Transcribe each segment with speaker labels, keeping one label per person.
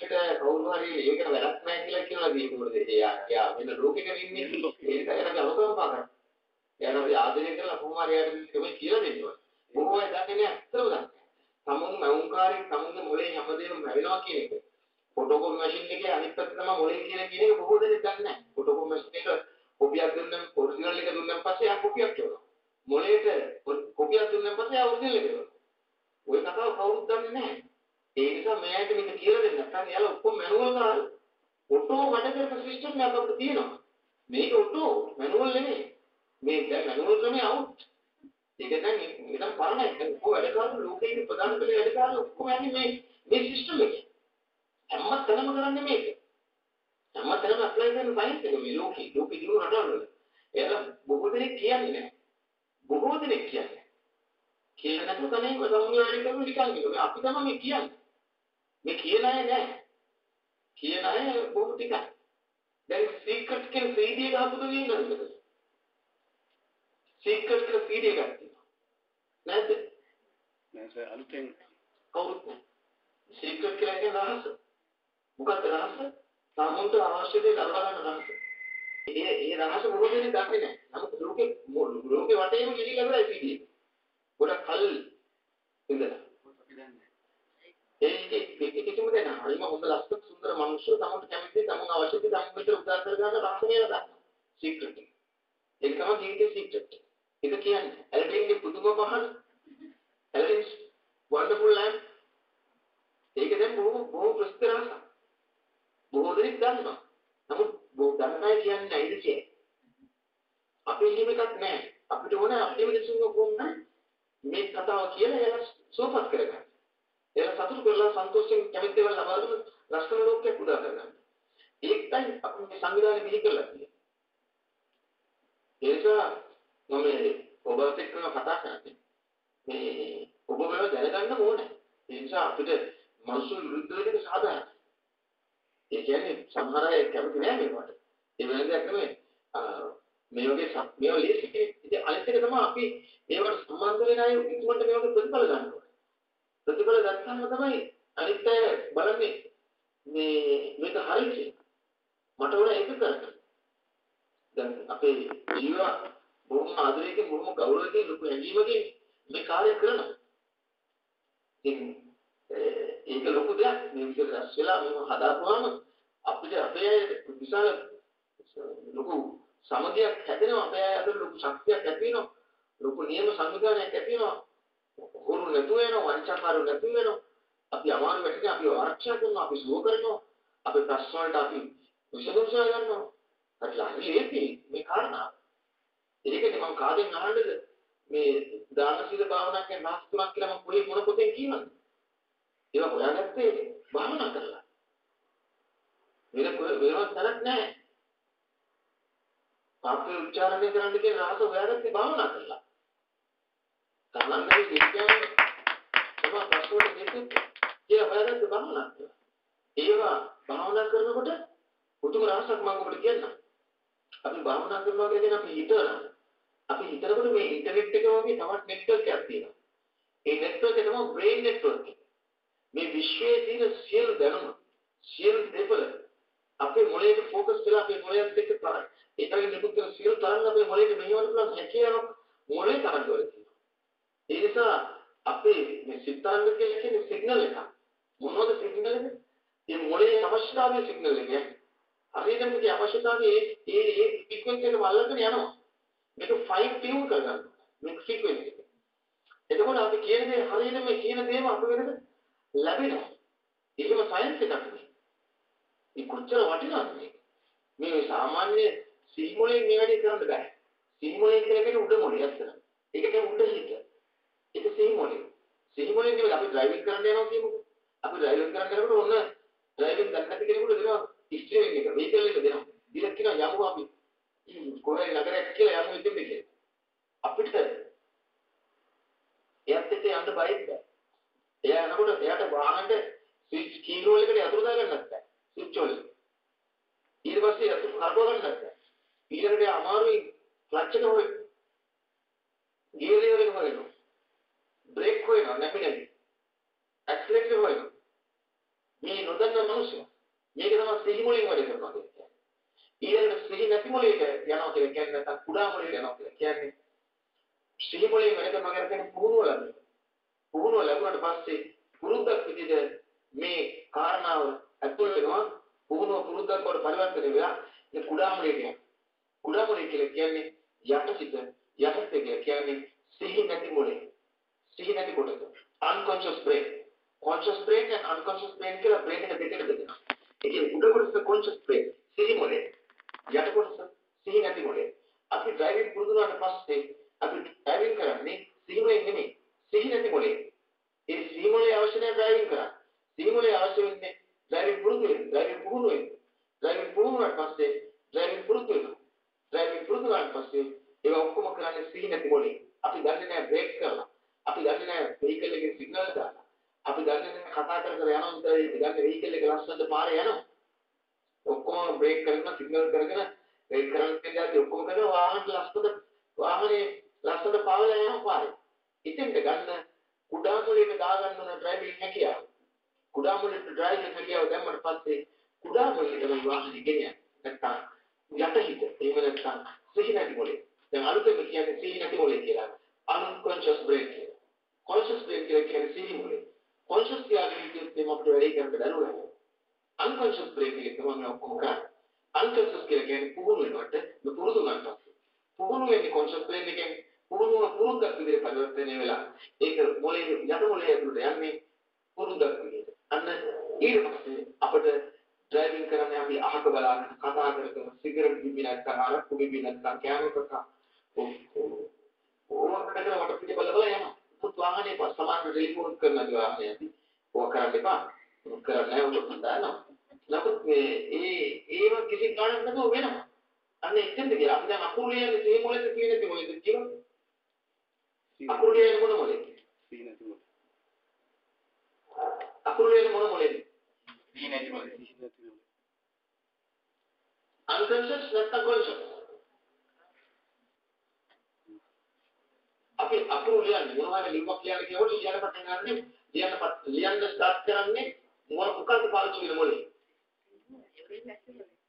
Speaker 1: එකට කවුරු හරි ඒකට වැඩක් නැහැ කියලා කියනවා ඒකවලද එයා එයා වෙන ලෝකෙක ඉන්නේ. ඒක එයාට අවකම්පා කරනවා එයාට අපි ආදරය කරලා කොහොම හරි එයාට මේ කියලා දෙන්න ඕනේ බොහෝ අය දන්නේ නැහැ. අත්‍තරම දන්නේ සමුන් මවුන්කාරී සමුන්ගේ මොලේ හැමදේම මැවෙනවා කියන එක. ෆොටෝකෝපි මැෂින් එකේ අනිත් පැත්ත තමයි මොලේ කියන කියන එක බොහෝ දෙනෙක් දන්නේ නැහැ. ෆොටෝකෝපි මැෂින් එක කොපියක් දුන්නම් ඔරිජිනල් එක දුන්නම් පස්සේ එයා කොපියක් කියනවා මොලේට කොපියක් දුන්නම් පස්සේ එයා ඔරිජිනල් එක කියනවා ওই කතාව කවුරුත් දන්නේ නැහැ. ඒ නිසා මෑයට මේක කියලා දෙන්න නැත්නම් එයාලා ඔක්කොම මැනුවල් කරලා. ඔටෝ වැඩ කරපු සිස්ටම් එකක් අපිට තියෙනවා. මේක ඔටෝ මැනුවල් නෙමෙයි. මේ දැන් මැනුවල් ක්‍රමයේ අවුට් ඒක දැන් ඉතින් පරණයි. දැන් ඔක්කොම වැඩ කරන ලෝකයේ ප්‍රධාන පෙළ වැඩ කරන ඔක්කොම යන්නේ මේ මේ සිස්ටම් එකේ. හැම තැනම කරන්නේ මේක. හැම තැනම ඇප්ලයි කරන සයින්ස් එක මේ ලෝකේ. ලෝකේ දිනු රටවල. එයාලා බොහෝ දෙනෙක් කියන්නේ නැහැ. බොහෝ දෙනෙක් කියන්නේ කියන නැතුව තමයි ඔය සමුනේ වැඩ කරන නිකන් ඉන්නවා අපි තමයි මේ කියන්නේ. මේ කියන අය නෑ. කියන අය බොහෝ ටිකයි. දැන් සීක්‍රට් කියන CD එක හම්බුද වෙනවද? සීක්‍රට් කියලා CD එකක් තියෙනවා. නැද්ද?
Speaker 2: නෑ අලුතෙන්
Speaker 1: කවුරුත් නෑ. සීක්‍රට් කියලා කියන රහස. මොකක්ද රහස? සාමුන්ට අවශ්‍ය දේ ලබා ගන්න රහස. ඒ ඒ රහස බොහෝ දෙනෙක් දන්නේ නෑ. නමුත් ලෝකේ ලෝකේ වටේම ගිහිල්ලා ඉවරයි CD එක. ගොඩක් කල් ඉඳලා ඒ කිසිම දෙයක් නෑ. හරිම හොඳ ලස්සන සුන්දර මිනිස්සු තමන්ට කැමති තමන් අවශ්‍ය දේ තමන් විතර උදාර කරගන්න රහස කියලා ගන්න. සීක්‍රට් එක. ඒක තමයි ජීවිතේ සීක්‍රට්. ඒක කියන්නේ ඇලඩින්ගේ පුදුම පහන. Aladdin's wonderful life. ඒක දැන් බොහෝ බොහෝ ප්‍රසිද්ධ රහසක්. බොහෝ දෙනෙක් දන්නවා. නමුත් බොහෝ දන්නයි කියන්නේ නැයිද කියන්නේ. අපේ එහෙම එකක් නැහැ. අපිට ඕනේ අපේ මිනිස්සුන්ව කොහොමද මේ කතාව කියලා එයාලා සෝපත් කරගන්න. එයාලා සතුටු කරලා සන්තෝෂයෙන් කැමති දේවල් ලබා දුන්න ලස්සන ලෝකයක් උදා කරගන්න. ඒකයි අපි මේ සංවිධානය බිහි කරලා තියෙන්නේ. ඒ නිසා මම ඔබත් එක්ක කතා කරන්නේ. මේ ඔබ මේව දැනගන්න ඕනේ. ඒ නිසා අපිට මනුෂ්‍ය විරුද්ධ වෙන එක සාධාරණයි. ඒ කියන්නේ සමහර අය කැමති නෑ මේවට. ඒ වෙන දෙයක් නෙමෙයි. මේ වගේ මේව ලේසි ඉතින් අනිත් එක තමයි අපි මේවට සම්බන්ධ වෙන අය ඉක්මනට මේ වගේ ප්‍රතිඵල ගන්න ඕනේ. ප්‍රතිඵල ගත්තාම තමයි අනිත් අය බලන්නේ මේ මේක හරියි කියලා. මට ඕන ඒක කරන්න. දැන් අපේ ජීව බොහොම ආදරයකින් බොහොම ගෞරවයෙන් ලොකු ඇඟීමකින් මේ කාර්යය කරනවා. ඉතින් ඒක ලොකු දෙයක්. මේ විදිහට රැස් වෙලා මේව හදාපුවාම අපිට අපේ විශාල ලොකු සමගියක් හැදෙනවා. අපේ අතර ලොකු ශක්තියක් ඇති වෙනවා. ලොකු නියම සංවිධානයක් ඇති වෙනවා. හොරු නැතුව වෙනවා වංචාකාරෝ නැතුව වෙනවා අපි අමාරු වැටෙන අපි ආරක්ෂා කරනවා අපි සුව කරනවා. අපේ ප්‍රශ්න වලට අපි විසඳුම් සොයගන්නවා හරි ලේසි මේ කාරණා. ඒකනේ මම කාගෙන් අහන්නද? මේ දාන සීල භාවනා කියන මාස් තුනක් කියලා මම පොලේ මොන පොතෙන් කියනවද ඒවා හොයාගත්තේ භාවනා කරලා. වෙන වෙනවත් තරක් නැහැ පාපේ උච්චාරණය කරන්න කියන රහස හොයාගත්තේ භාවනා කරලා තමන්ගේ විද්‍යාව තමයි ප්‍රශ්නවලට හේතු කියලා හොයාගත්ත භාවනා කියලා. ඒවා භාවනා කරනකොට පුදුම රහසක් මම ඔබට කියන්නම්. අපි භාවනා කරනවා කියන්නේ අපි හිතනවා. අපි හිතනකොට මේ ඉන්ටර්නෙට් එක වගේ තවත් නෙට්වර්ක් එකක් තියෙනවා. ඒ නෙට්වර්ක් එක තමයි බ්‍රේන් නෙට්වර්ක් එක. මේ විශ්වයේ තියෙන සියලු දැනුම සියලු දේවල් අපේ මොළයට ફોකස් කරලා අපේ මොළයත් එක්ක තරයි. ඒකෙන් නිකුත් කරන සියලු තරංග අපේ මොළයට මෙහෙවන්න පුළුවන් හැකියාවක් මොළේ තරංග වල තියෙනවා. ඒ නිසා අපේ මේ සිතාංග කියලා කියන්නේ සිග්නල් එකක්. මොනවද සිග්නල් එක? මේ මොලේ අවශ්‍යතාවයේ සිග්නල් එක. හරියට මේකේ අවශ්‍යතාවයේ ඒ ඒ ෆ්‍රීකවන්සි එක වල්ලගෙන යනවා. මේක ෆයින් ටියුන් කරගන්න. මේක ෆ්‍රීකවන්සි එක. එතකොට අපි කියන දේ හරියට මේ කියන දේම අපිට ලැබෙනවා. ඒකම සයන්ස් එකක් නේ. මේ කොච්චර වටිනවද මේක? මේ සාමාන්‍ය සිහිමොලෙන් මේ වැඩේ කරන්න බෑ. සිහිමොලෙන් කියලා කියන්නේ උඩ මොලේ අත්තර. ඒක කියන්නේ උඩ හිත. ඒක සිහිමොලේ. සිහිමොලෙන් නෙවෙයි අපි ඩ්‍රයිවිං කරන්න යනවා කියමුකෝ. අපි ඩ්‍රයිවිං කරන්න යනකොට ඔන්න ඩ්‍රයිවිං දන්නේ නැති කෙනෙකුට දෙනවා ස්ටියරින් එක. වෙහිකල් එක දෙනවා. දීලා කියනවා යමු අපි. කොහේ නගරයක් කියලා යමු ඉතින් දෙකේ. අපිට එයාත් එක්ක යන්න බයිත් බෑ. එයා යනකොට එයාට වාහනේට ස්විච් කීලෝ එකකට යතුරු දාගන්නත් බෑ. ස්විච් වල. ඊට පස්සේ යතුරු කරකව ගන්නත් බෑ. ඊළඟට අමාරුයි ක්ලච් එක හොයන්න. ගියර් එක හොයන්න. බ්‍රේක් හොයනවා නැපිනේ. ඇක්සලරේටර් හොයනවා. මේ නොදන්න දන්න මිනිස්සු. මේක තමයි සිහි මොලෙන් වැඩ කරනවා කියන්නේ. ඊළඟට සිහි නැති මොලේට යනවා කියලා කියන්නේ නැත්නම් කුඩා මොලේට යනවා කියලා කියන්නේ. සිහි මොලෙන් වැඩ කරනවා කියන්නේ පුහුණුව ලැබෙනවා. පුහුණුව ලැබුණාට පස්සේ පුරුද්දක් විදිහට මේ කාරණාව ඇතුල් වෙනවා පුහුණුව පුරුද්දක් බවට පරිවර්තනය වෙලා ඒ කුඩා මොලේට යනවා. කුඩා මොලේ කියලා කියන්නේ යටසිත යටසිත කියලා කියන්නේ සිහි නැති මොලේ. සිහි නැති කොටස. unconscious brain. conscious brain and unconscious brain කියලා brain එක දෙකට බෙදෙනවා. ඒ කියන්නේ උඩ කොටස conscious brain සිහි මොලේ. යට කොටස සිහි නැති මොලේ. අපි ඩ්‍රයිවිං පුරුදු වුණාට පස්සේ අපි ඩ්‍රයිවිං කරන්නේ සිහි මොලේ නෙමෙයි. සිහි නැති මොලේ. ඒ සිහි මොලේ අවශ්‍ය නැහැ ඩ්‍රයිවිං කරන්න. සිහි මොලේ අවශ්‍ය වෙන්නේ ඩ්‍රයිවිං පුරුදු වෙන්න. ඩ්‍රයිවිං පුහුණු වෙන්න. ඩ්‍රයිවිං පුහුණු වුණාට පස්සේ ඩ්‍රයිවිං පුරුදු වෙනවා. ඩ්‍රයිවිං පුරුදු වුණාට පස්සේ ඒවා ඔක්කොම කරන්නේ සිහි නැති මොලේ. අපි දන්නේ නැහැ බ්‍රේක් කරලා. අපි දන්නේ නැහැ වෙහිකල් එකේ සිග්නල් දාලා. අපි දන්නේ නැහැ කතා කර කර යනවා විතරයි දන්නේ වෙහිකල් එක ලස්සනට පාරේ යනවා. ඔක්කොම බ්‍රේක් කරගෙන සිග්නල් කරගෙන බ්‍රේක් කරන්න කියලා ඔක්කොම කරලා වාහන ලස්සනට වාහනේ ලස්සනට පාවලා යනවා පාරේ. ඉතින්ද ගන්න කුඩා මොලේට දාගන්න ඕන ඩ්‍රයිවිං හැකියාව. කුඩා මොලේට ඩ්‍රයිවිං හැකියාව දැම්මට පස්සේ කුඩා මොලේට මේ වාහනේ ගෙනියන්න. නැත්තම් යටහිත එහෙම නැත්තම් සිහි නැති මොලේ. දැන් අලුතෙන් කියන්නේ සිහි නැති මොලේ කියලා. unconscious brain කියලා. conscious brain කියලා කියන්නේ සිහි මොලේ. conscious කියන්නේ අපිට වැඩි කරන්න බැරුණා. unconscious brain එක තමයි ඔක්කොම කරන්නේ. unconscious කියලා කියන්නේ පුහුණු වෙනකොට මේ පුරුදු ගන්නවා. පුහුණු වෙන්නේ conscious brain එකෙන් පුහුණුව පුරුද්දක් විදිහට පරිවර්තනය වෙලා ඒක මොලේ යට මොලේ ඇතුළට යන්නේ පුරුද්දක් විදිහට. අන්න ඊට පස්සේ අපිට ඩ්‍රයිවිං කරන්න අපි අහක බලාගෙන කතා කර කර සිගරට් බිබි නැත්නම් අරක්කු බිබි නැත්නම් කෑම කකා ඕකට කර වට පිට බල බල යනවා. පුත් වාහනේ පස් සමාන ටෙලිෆෝන් කරන වාහනයදී ඕක කරන්න එපා. කරන්නේ ඔබ දන්නවා. නමුත් මේ ඒ ඒව කිසි කාරණයක් නැතුව වෙනවා. අන්න එතෙන්ද කියලා අපි දැන් අකුරු ලියන්නේ තේ මොලේද තියෙන්නේ මොලේද කියලා. අකුරු ලියන්නේ මොන මොලේද?
Speaker 2: සිහි නැති මොලේ.
Speaker 1: අකුරු ලියන්නේ මොන මොලේද?
Speaker 2: සිහි නැති මොලේ. සිහි නැති මොලේ.
Speaker 1: unconscious නැත්නම් conscious. අපි අකුරු ලියන්නේ මොනවා හරි ලිව්වක් ලියන්න කියනකොට ලියන්න පටන් ගන්න ලියන්න පට ලියන්න ස්ටාර්ට් කරන්නේ මොන මොකක්ද පාවිච්චි වෙන මොලේ?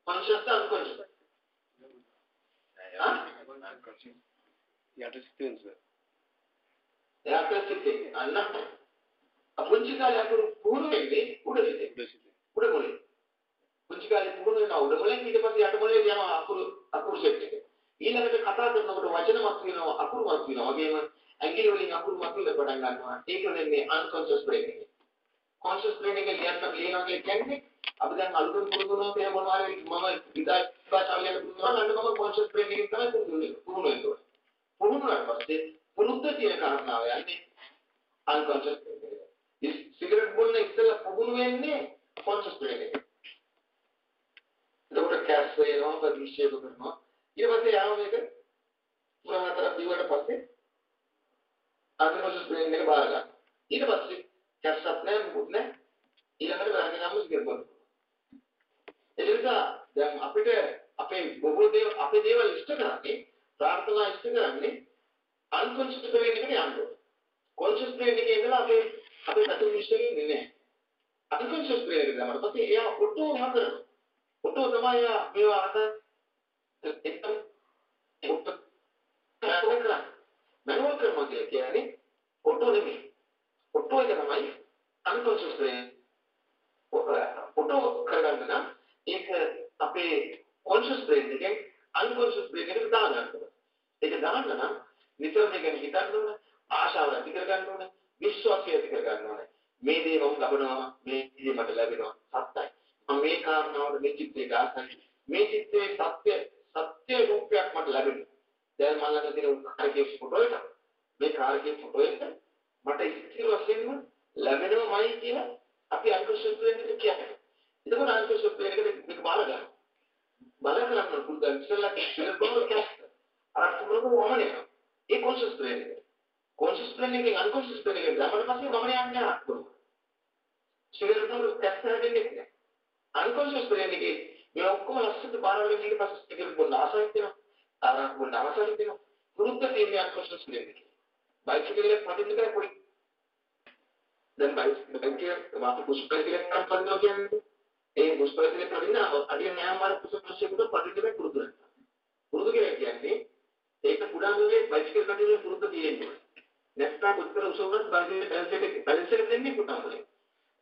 Speaker 1: conscious unconscious. ආ?
Speaker 2: යට සිතෙන් සර්.
Speaker 1: එයාට සිත්තේ අන්න අපුංචි කාලේ අකුරු පුහුණු වෙන්නේ උඩ සිතේ.
Speaker 2: උඩ සිතේ.
Speaker 1: උඩ මොලේ. පුංචි කාලේ පුහුණු වෙනවා උඩ මොලේ ඊට පස්සේ යට මොලේ යනවා අකුරු අකුරු සෙට් එක. ඊළඟට කතා කරනකොට වචන මත වෙනවා අකුරු මත වෙනවා. වගේම ඇඟිලි වලින් අකුරු මත වෙන්න පටන් ගන්නවා. ඒක වෙන්නේ unconscious brain එකේ. conscious brain එකේ ලියන්න ලියනවා කියන්නේ අපි දැන් අලුතෙන් පුරුදු වුණා කියලා මොනවා හරි මම විදායි භාෂාවෙන් පුරුදු වුණා නම් මම conscious brain එකෙන් තමයි පුරුදු වෙන්නේ. පුහුණු වෙනවා. පුහුණු වුණාට පස්සේ පුරුද්ද තියෙන කාරණාව යන්නේ unconscious brain එකට. සිගරට් බොන්න ඉස්සෙල්ලා පුහුණු වෙන්නේ conscious brain එකට. එතකොට කැස් වෙනවා ප්‍රතික්ෂේප කරනවා. ඊට පස්සේ යනවා මේක පුරාතර බිව්වට පස්සේ unconscious brain එක බාර ගන්නවා. ඊට පස්සේ කැස්සක් නැහැ මොකුත් නැහැ. ඊළඟට වැරගෙනම සිගරට් බොනවා. ඒ නිසා දැන් අපිට අපේ බොහෝ දේවල් අපේ දේවල් ඉෂ්ට කරන්නේ ප්‍රාර්ථනා ඉෂ්ට කරන්නේ unconscious brain එකට යන්න ඕනේ. conscious brain එකේ ඉඳලා අපේ අපේ පැතුම් ඉෂ්ට වෙන්නේ නැහැ. unconscious brain එකට ගමන පස්සේ එයා ඔටෝ එහා කරනවා. ඔටෝ තමයි එයා මේවා අත එකම ඔටෝ කරනවා. මනුවල් කරනවා කියලා කියන්නේ ඔටෝ නෙමෙයි. ඔටෝ එක තමයි unconscious brain. ඔටෝ කරගන්න නම් ඒක අපේ conscious brain එකෙන් unconscious brain එකට දාගන්න ඕනේ. ඒක දාන්න නම් නිතර මේක ගැන හිතන්න ඕනේ, ආශාව ඇති කරගන්න ඕනේ, විශ්වාසය ඇති කරගන්න ඕනේ. මේ දේ මම ලබනවා, මේ දේ මට ලැබෙනවා සත්‍යයි. මම මේ කාරණාවට මේ චිත්තයට ආසයි. මේ චිත්තේ සත්‍ය සත්‍ය රූපයක් මට ලැබෙනවා. දැන් මම ළඟ තියෙන කාර්යයේ ෆොටෝ එක. මේ කාර්යයේ ෆොටෝ එක මට ඉතිරි වශයෙන්ම ලැබෙනවමයි කියලා අපි අන්කෝෂන් කියන්නේ කියන්නේ. එතකොට අන්කෝෂන් කියන්නේ මේක බාර ගන්න. බල කරන්න පුළුවන් ඉස්සෙල්ලා කියලා බලන්න කැස්ට. අර තුනක වමනේ. ඒ කොන්ෂස් බ්‍රේන් එක. කොන්ෂස් බ්‍රේන් එකෙන් අන්කොන්ෂස් බ්‍රේන් එකට ගමන පස්සේ වමනේ යන්නේ නැහැ. සිගරට් වල කැස්ට හැදෙන්නේ නැහැ. අන්කොන්ෂස් බ්‍රේන් එකේ මේ ඔක්කොම ලස්සනට බාර ගන්න ඊට පස්සේ සිගරට් බොන්න ආසයි වෙනවා. ආරක් බොන්න ආසයි වෙනවා. පුරුද්ද තියෙන අන්කොන්ෂස් බ්‍රේන් එකේ. බයිසිකල් එක පදින්න කරා පොඩි දැන් බයිසිකල් එකේ වාපි පුෂ් කරලා කරනවා කියන්නේ ඒ පුෂ්පලතික පදින්න අඩිය නෑමාර පුෂ්පලතිකට පදින්න පුරුදු වෙනවා. පුරුදු කියලා කියන්නේ ඒක කුඩා මුලේ බයිසිකල් කටිනේ පුරුදු තියෙන්නේ. නැත්නම් උත්තර උසවුනත් බයිසිකල් බැලන්ස් එක බැලන්ස් එක දෙන්නේ කුඩා මුලේ.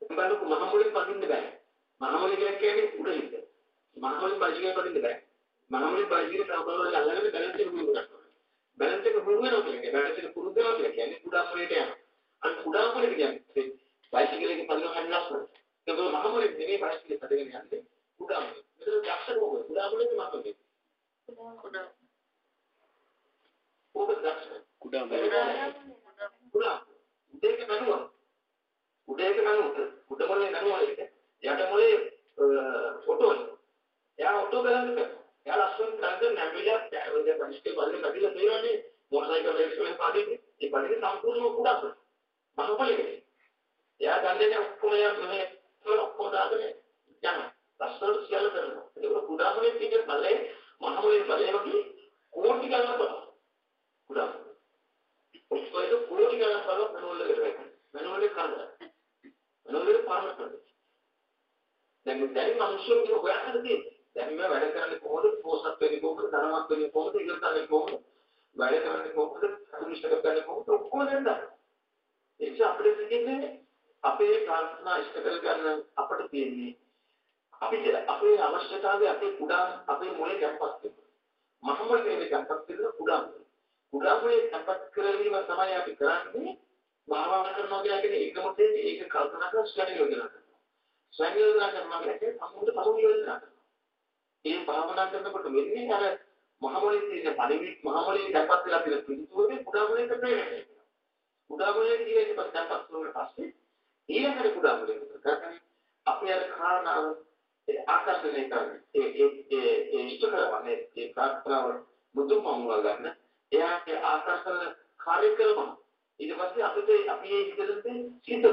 Speaker 1: බලන්න මහ මුලේ පදින්න බෑ. මහ මුලේ කියලා කියන්නේ උඩ හිට. මහ මුලේ බයිසිකල් පදින්න බෑ. මහ මුලේ බයිසිකල් සාමාන්‍යයෙන් අල්ලගෙන බැලන්ස් එක පුරුදු කරනවා. බැලන්ස් එක පුරුදු වෙනවා කියන්නේ බැලන්ස් එක පුරුදු වෙනවා කියලා කියන්නේ කුඩා මුලේට යනවා. අන්න කුඩා මුලේ කියන්නේ බයිසිකල් එකේ පදින හැටි ලස්සනයි. ඒක මහ මුලේ නෙමෙයි බයිසිකල් පදගෙන යන්නේ. කුඩා මුලේ. මෙතන දක්ෂ කෝකද? කුඩා මුලේ මහ මුලේ. කෝකද දක්ෂ?
Speaker 2: කුඩා
Speaker 1: කුඩා. උදේක මනුව. උදේක මනුව. උඩ මොලේ මනුව එක. යට මොලේ ෆොටෝ එක. එයා ඔටෝ බලන්න කරනවා. එයා ලස්සන කරගෙන නැවිලා ඒ බයිසිකල් බලන්න කඩිලා තියෙනවානේ. මොටරසයිකල් රේස් වලින් පාදින්නේ. ඒ පදින්නේ සම්පූර්ණම කුඩා මුලේ. මහ මුලේ. එයා දන්නේ ඔක්කොම එයා මේ ඔක්කොම දාගෙන යනවා. ලස්සනට සියල්ල කරනවා. ඒක කුඩා මුලේ තියෙන බලේ මහ මුලේ බලේ වගේ කෝටි ගණන් බලනවා. කුඩා මුලේ. ඔක්කොම කෝටි ගණන් බලන මනෝල් එකට වැටෙනවා. මනෝල් එක කරනවා. මනෝල් එක පාරක් කරනවා. දැන් දැන් මිනිස්සුන්ගේ හොයන්න තියෙන්නේ. දැන් මේ වැඩ කරන්නේ කොහොමද? පොසත් වෙන්නේ කොහොමද? ධනවත් වෙන්නේ කොහොමද? ඉගෙන ගන්න කොහොමද? වැඩ කරන්නේ කොහොමද? අනිෂ්ඨ කරන්නේ කොහොමද? ඔක්කොම දැන් ඒක අපිට තියෙන්නේ අපේ ප්‍රාර්ථනා ඉෂ්ට කරගන්න අපිට තියෙන්නේ අපිට අපේ අවශ්‍යතාවය අපේ කුඩා අපේ මොලේ කැම්පස් එක. මහමල් කියන්නේ කැම්පස් එක කුඩා මොලේ. කුඩා මොලේ කැම්පස් කරලීම තමයි අපි කරන්නේ භාවනා කරනවා කියන්නේ ඒක මොකද ඒක කල්පනා කරලා ස්වයං යෝජනා කරනවා. ස්වයං යෝජනා කරනවා කියන්නේ සම්මුත පසු යෝජනා කරනවා. ඒ භාවනා කරනකොට වෙන්නේ අර මහමොලේ තියෙන පරිවි මහමොලේ කැම්පස් වෙලා තියෙන පිළිතුරේ කුඩා මොලේ කරන්නේ. කුඩා මොලේ කියන එක පස්සේ කැම්පස් වුණාට පස්සේ ඊළඟට කුඩා මොලේ කරන්නේ අපි අර කාරණාව ආකර්ෂණය කරන්නේ ඒ ඒ ඒ ඒ ඉෂ්ට කරවන්නේ ඒ ප්‍රාර්ථනාව බුදු පමුණවා ගන්න එයාගේ ආකර්ෂණ කාර්යක්‍රම ඊට පස්සේ අපිට අපි ඒ විදිහට සිද්ධ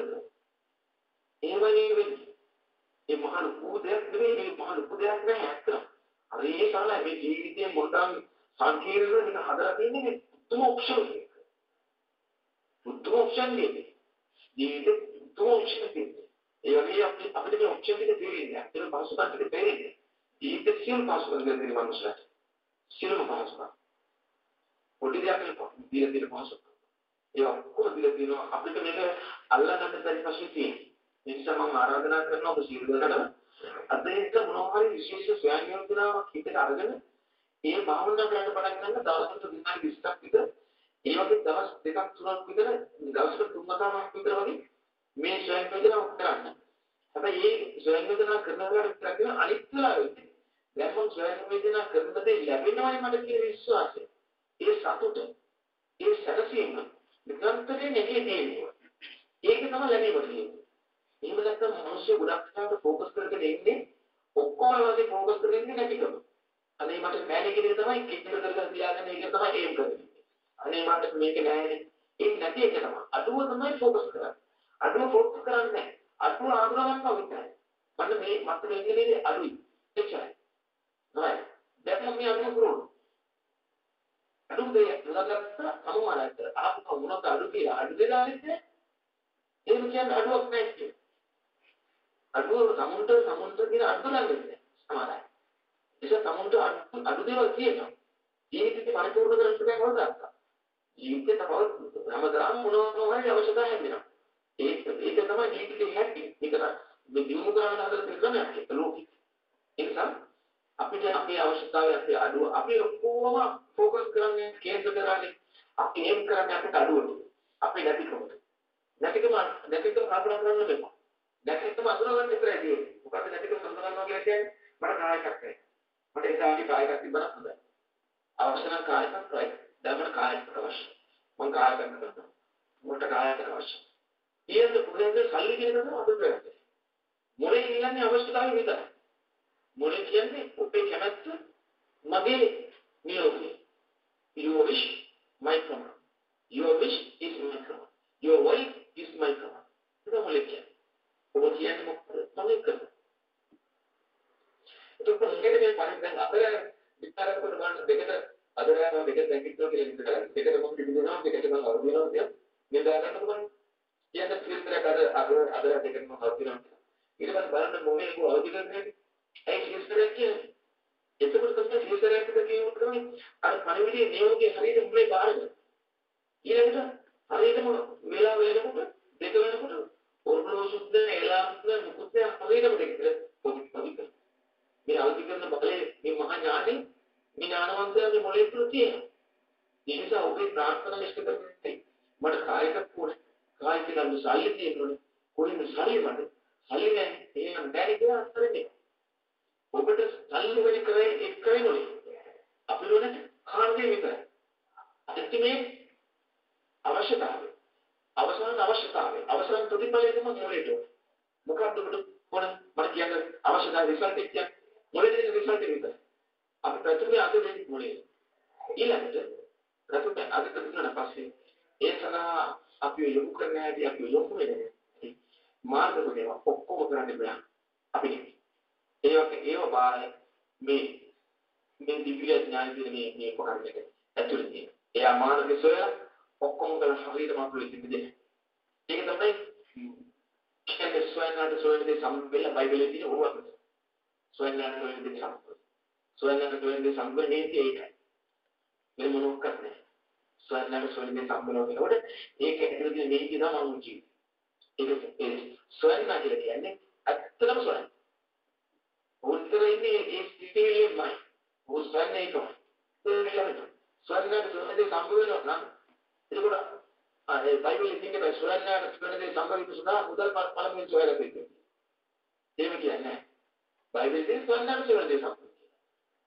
Speaker 1: ඒ වගේ වෙන්නේ. ඒ මහ ලොකු දෙයක් නෙවෙයි මේ මහ ලොකු දෙයක් නෑ ඇත්තට හරි සරලයි මේ ජීවිතයේ මොකටද සංකීර්ණව මේක හදලා තියෙන්නේ මේ තුම ඔප්ෂන් එක. තුම ඔප්ෂන් දෙන්නේ ජීවිතේ තුම ඔප්ෂන් දෙන්නේ ඒ වගේ අපි අපිට මේ ඔප්ෂන් එක දෙන්නේ ඇත්තට පහසුකම් ටික දෙන්නේ ජීවිත සියලු පහසුකම් දෙන මනුස්සයෙක් සියලුම පහසුකම්. පොඩි දෙයක් නෙවෙයි දීලා තියෙන පහසුකම් ඒ ඔක්කොම දීලා තියෙනවා අපිට මේක අල්ලා ගන්න බැරි ප්‍රශ්නේ තියෙන්නේ ඒ නිසා මම ආරාධනා කරනවා ඔබ සියලු දෙනාට අද එක මොනවා හරි විශේෂ ස්වයං යෝජනාවක් හිතට අරගෙන ඒ භාවනා කරන්න පටන් ගන්න දවසකට විනාඩි 20ක් විතර ඒ වගේ දවස් දෙකක් තුනක් විතර දවසකට තුන් වතාවක් විතර වගේ මේ ස්වයං යෝජනාවක් කරන්න. හැබැයි මේ ස්වයං යෝජනා කරනකොට විතරක් අනිත් වෙලාවෙදී දැන් මම ස්වයං යෝජනා කරන දේ ලැබෙනවයි මට කියන විශ්වාසය. ඒ සතුට, ඒ සැලසීම නිරන්තරයෙන් නැගී තියෙනවා. ඒක තමයි ලැබීම කියන්නේ. එහෙම නැත්නම් මිනිස්සු ගොඩක් වෙලාවට ફોકસ කරගෙන ඉන්නේ ඔක්කොම වගේ ફોકસ කරගෙන ඉන්නේ නැතිකම. අනේ මට බෑනේ කියන එක තමයි කිච්චර කරලා තියාගෙන ඒක තමයි ඒම් කරන්නේ. අනේ මට මේක නෑනේ. ඒක නැති එක තමයි. අඩුව තමයි ફોકસ කරන්නේ. අඩුව ફોકસ කරන්නේ නැහැ. අඩුව ආඳුරගන්නවා විතරයි. මන්න මේ මට මේ කියන්නේ අඩුයි. එච්චරයි. නෑ. දැන් මම මේ අඩුව කරනවා. අඩුව දෙය ලගත්ත සමමානයි. ආපහු මොනවද අඩු කියලා අඩු දෙලා ඉන්නේ. ඒක කියන්නේ අඩුවක් නැහැ කියන්නේ. අඩුව සමුන්ට සමුන්ට කියන අඩු ගන්නෙ සමානයි. ඒක සමුන්ට අඩු දේවල් කියනවා. ජීවිතේ පරිපූර්ණ කරන්න බෑ කවදාවත්. ජීවිතේ තව හැමදාම මොනවා හරි අවශ්‍යතාවය හැදෙනවා. ඒක ඒක තමයි ජීවිතේ හැටි. ඒක මේ දිනු කරන්න හදන ක්‍රමයක් ඒක ලෝකෙ. ඒ නිසා අපිට අපේ අවශ්‍යතාවය අපේ අඩුව අපි ඔක්කොම ફોકસ කරන්නේ කේන්ද්‍ර කරන්නේ අපි එම් කරන්නේ අපිට අඩුවට. අපි නැතිකමට. නැතිකම නැතිකම කල්පනා කරන්න බෑ. නැතිකම අඳුරගන්න විතරයි තියෙන්නේ. මොකද නැතිකම අඳුරගන්නවා කියන්නේ මට කායයක් නැහැ. මට ඒ සාහි කායයක් තිබ්බනම් හොඳයි. අවශ්‍ය නම් කායයක් කරයි. දැන් මට කායයක් අවශ්‍යයි. මම කායයක් කරනවා. මට කායයක් අවශ්‍යයි. ඊයේ පුරේද සල්ලි කියන එක අඳුරගන්න. මොලේ කියන්නේ අවශ්‍යතාවය විතරයි. මොලේ කියන්නේ ඔබේ කැමැත්ත මගේ නියෝගය. Your wish, my command. Your wish is my command. Your wife is my command. ඒක මොලේ කියන්නේ. ඔබ කියන්නේ මොකද? මම කරනවා. ඒක මොකද මේ පරිද්දෙන් අතර විතරක් කරන දෙකට අදරයන් දෙක දැකිටෝ කියලා විතර කරන්නේ. දෙකට මොකද දිනනවා දෙකට මම අවදිනවා කියන නිදා ගන්න පුළුවන්. කියන පිළිතරක් අද අද අද දෙකම අවදිනවා. ඊට පස්සේ බලන්න මොලේ ඒක අවදි කරන්නේ ඇයි ශීර්ෂරයක් කියන්නේ එතකොට තමයි ශීර්ෂරයක් කියනකොට තමයි අර පණිවිඩයේ නියෝගයේ හරියට මුලේ බාර ගන්න ඊළඟට හරියටම වෙලා වෙනකොට දෙක වෙනකොට ඔර්ගනෝසුද්ද එලාම්ද මුකුත් හරියටම දෙක පොඩි පොඩි මේ අවදි කරන බලය මේ මහා ඥානෙ මේ ඥානවන්තයාගේ මොලේ තුල තියෙනවා ඒ නිසා ඔබේ ප්‍රාර්ථනා ඉෂ්ට කරන්නේ මට කායයක් ඕනේ කාය කියලා සල්ලි තියෙනවනේ කොහෙන්ද සල්ලි මට සල්ලි නැහැ එහෙනම් බැරි කියලා අත්තරන්නේ ඔබට සල්ලි වෙන කරේ එක් කරේනොනේ අපිට ඕනේ කාර්යය විතරයි. අන්තිමේ අවශ්‍යතාවය. අවසාන අවශ්‍යතාවය. අවසාන ප්‍රතිඵලය තමයි මොලේට මොකක්ද ඔබට ඕන? මට කියන්න අවශ්‍යතාවය රිසල්ට් එක කියන්නේ. මොලේට දෙන රිසල්ට් එක විතරයි. අපි ප්‍රතිපල අද දෙන්නේ මොලේ? ඊළඟට ප්‍රතිපල අද දෙන්නා පස්සේ ඒ සඳහා අපි යොමු කරන හැටි අපි යොමු වෙන්නේ මාර්ගවලේ ඔක්කොම කරන්න බෑ. අපි ඒක ඒව බාරයි මේ මේ දිව්‍ය ඥානයේ මේ මේ කොහොමද ඇතුළේ තියෙන. එයා මාර්ගය සොයලා ඔක්කොම කරලා හරියටම අපිට තිබෙන්නේ. ඒක තමයි කියන්නේ සොයනට සොයන්නේ සම්බෙල බයිබලයේ තියෙන ඕවා. සොයනට සොයන්නේ සම්බෙල. සොයනට සොයන්නේ සම්බෙල නීතිය ඒකයි. මේ මොනක් කරන්නේ. සොයනට සොයන්නේ සම්බෙල වෙනකොට ඒක ඇතුළේ තියෙන නීතිය තමයි මම කියන්නේ. ඒක සොයන්න කියලා කියන්නේ ඇත්තටම සොයන්න. උත්තර ඉන්නේ ඒ සිතිවිල්ලෙන්මයි. ਉਹ සොයන්නේ ඒකමයි. සොයන්නට සොයන්නේ සම්බ වෙනවා නම් එතකොට ඒ බයිබලයේ තියෙන බයි සොයන්නට සොයන්නේ සම්බවිත සුදා මුදල් පළමුවෙන් සොයලා තියෙන්නේ. එහෙම කියන්නේ බයිබලයේ සොයන්නට සොයන්නේ සම්බ.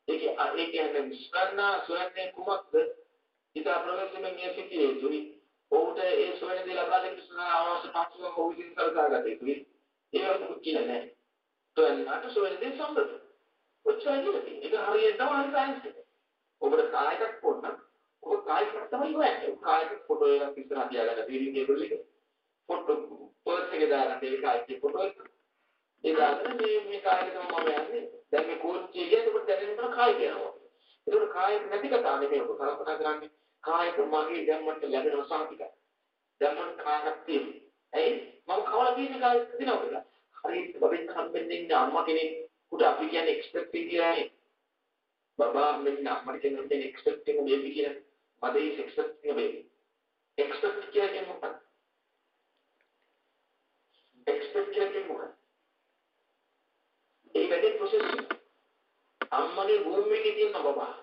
Speaker 1: ඒක ඒ කියන්නේ සොයන්න සොයන්නේ කුමක්ද? ඊට ප්‍රවේශයෙන් මේ සිටියේ තුනි ඔහුට ඒ සොයන දේ ලබා දෙන්න සඳහා අවශ්‍ය පක්ෂව ඔහු විසින් සලකාගත යුතුයි. ඒක මුකුත් කියලා නැහැ. සොයන්නට සොයන දේ සම්බන්ධ. ඔච්චරයි කියන්නේ. ඒක හරියට තමයි සයන්ස් එක. ඔබට කායයක් පොන්න. ඔබ කායයක් තමයි හොයන්නේ. කායක ෆොටෝ එකක් ඉස්සරහ තියාගන්න රීඩින් ටේබල් එකේ. ෆොටෝ පර්ස් එකේ දාගන්න ඒ කායයේ ෆොටෝ එක. ඒ දාගෙන මේ මේ කායක තමයි මම යන්නේ. දැන් මේ කෝච්චිය ගියත් ඔබට දැනෙන්න කාය කියනවා. ඒක කායයක් නැති කතාව නෙමෙයි ඔබ කල්පනා කරන්නේ. කායක මගේ දැම්මට ලැබෙන සාහිතික. දැම්මට කායක් තියෙන්නේ. ඇයි? මම කවලා තියෙන කායක් තියෙනවා කියලා. හරියට බබෙන් හම්බෙන්නේ ඉන්න අම්මා කෙනෙක් උට අපි කියන්නේ එක්ස්පෙක්ටිං කියලානේ. බබා මෙන්න අපිට කියන්නේ එක්ස්පෙක්ටිං බේබි කියලා. මදේ එක්ස්පෙක්ටිං බේබි. එක්ස්පෙක්ට් කියන්නේ මොකක්ද? එක්ස්පෙක්ට් කියන්නේ මොකක්ද? ඒ වැඩේ ප්‍රොසෙස් අම්මගේ වූම් එකේ තියෙන බබා.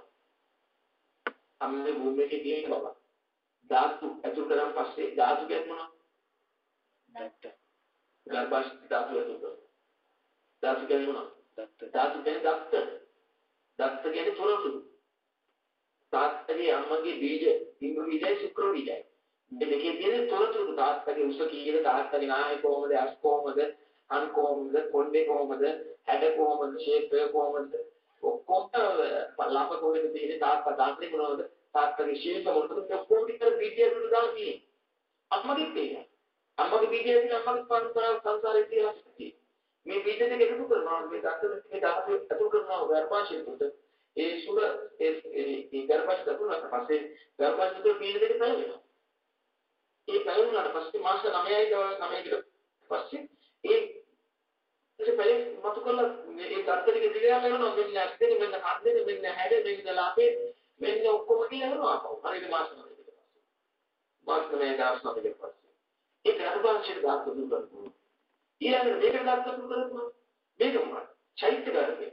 Speaker 1: අම්මගේ වූම් එකේ තියෙන බබා. ධාතු ඇතුල් කරන් පස්සේ ධාතු කියන්නේ මොනවද? ගර්භාෂ ධාතු කරනවා. ධාතු කියන්නේ මොනවද?
Speaker 2: දත්ත
Speaker 1: ධාතු කියන්නේ දත්ත. දත්ත කියන්නේ තොරතුරු. තාත්තගේ අම්මගේ බීජ, ඉන්ද්‍ර බීජයි ශුක්‍ර බීජයි. මේ දෙකේ තියෙන තොරතුරු තාත්තගේ උස කීයද, තාත්තගේ නාය කොහමද, අස් කොහමද, අන් කොහමද, කොණ්ඩේ කොහමද, හැඩ කොහමද, ෂේප් එක කොහමද, ඔක්කොම ලම්බ කොහෙද තියෙන්නේ තාත්තා තාත්තේ මොනවද, තාත්තගේ ශිල්ප මොනවද, ඔක්කොම විතර බීජය ඇතුළේ දාලා තියෙන්නේ. අම්මගේ තියෙන්නේ. අම්මගේ බීජය ඇතුළේ අම්මගේ පරම්පරාව සංසාරේ තියෙනවා. මේ බීජ දෙක එකතු කරනවා. මේ දත්ත දෙක ධාතු එකතු කරනවා ගර්භාෂය තුළ. ඒ සුර ඒ ඒ ගර්භාෂය තුනට පස්සේ ගර්භාෂය තුළ බීජ දෙක පැලවෙනවා ඒ පැලවුණාට පස්සේ මාස 9යි දවස් 9කට පස්සේ ඒ ඒ පැලෙ මතු කරලා මේ දත්ත දෙක දිගට යනවා මෙන්න ඇත්තේ මෙන්න කන්දේ මෙන්න හැඩ මෙන්න ලාපේ මෙන්න ඔක්කොම කියලා යනවා. හරියට මාස 9කට පස්සේ. මාස 9 දවස් 9කට පස්සේ. ඒ ගර්භාෂය ධාතු දුන්නා ඊළඟට මේක ගත්තොත් කරනවා මේක මොකක්ද? චෛත්‍ය ගර්භය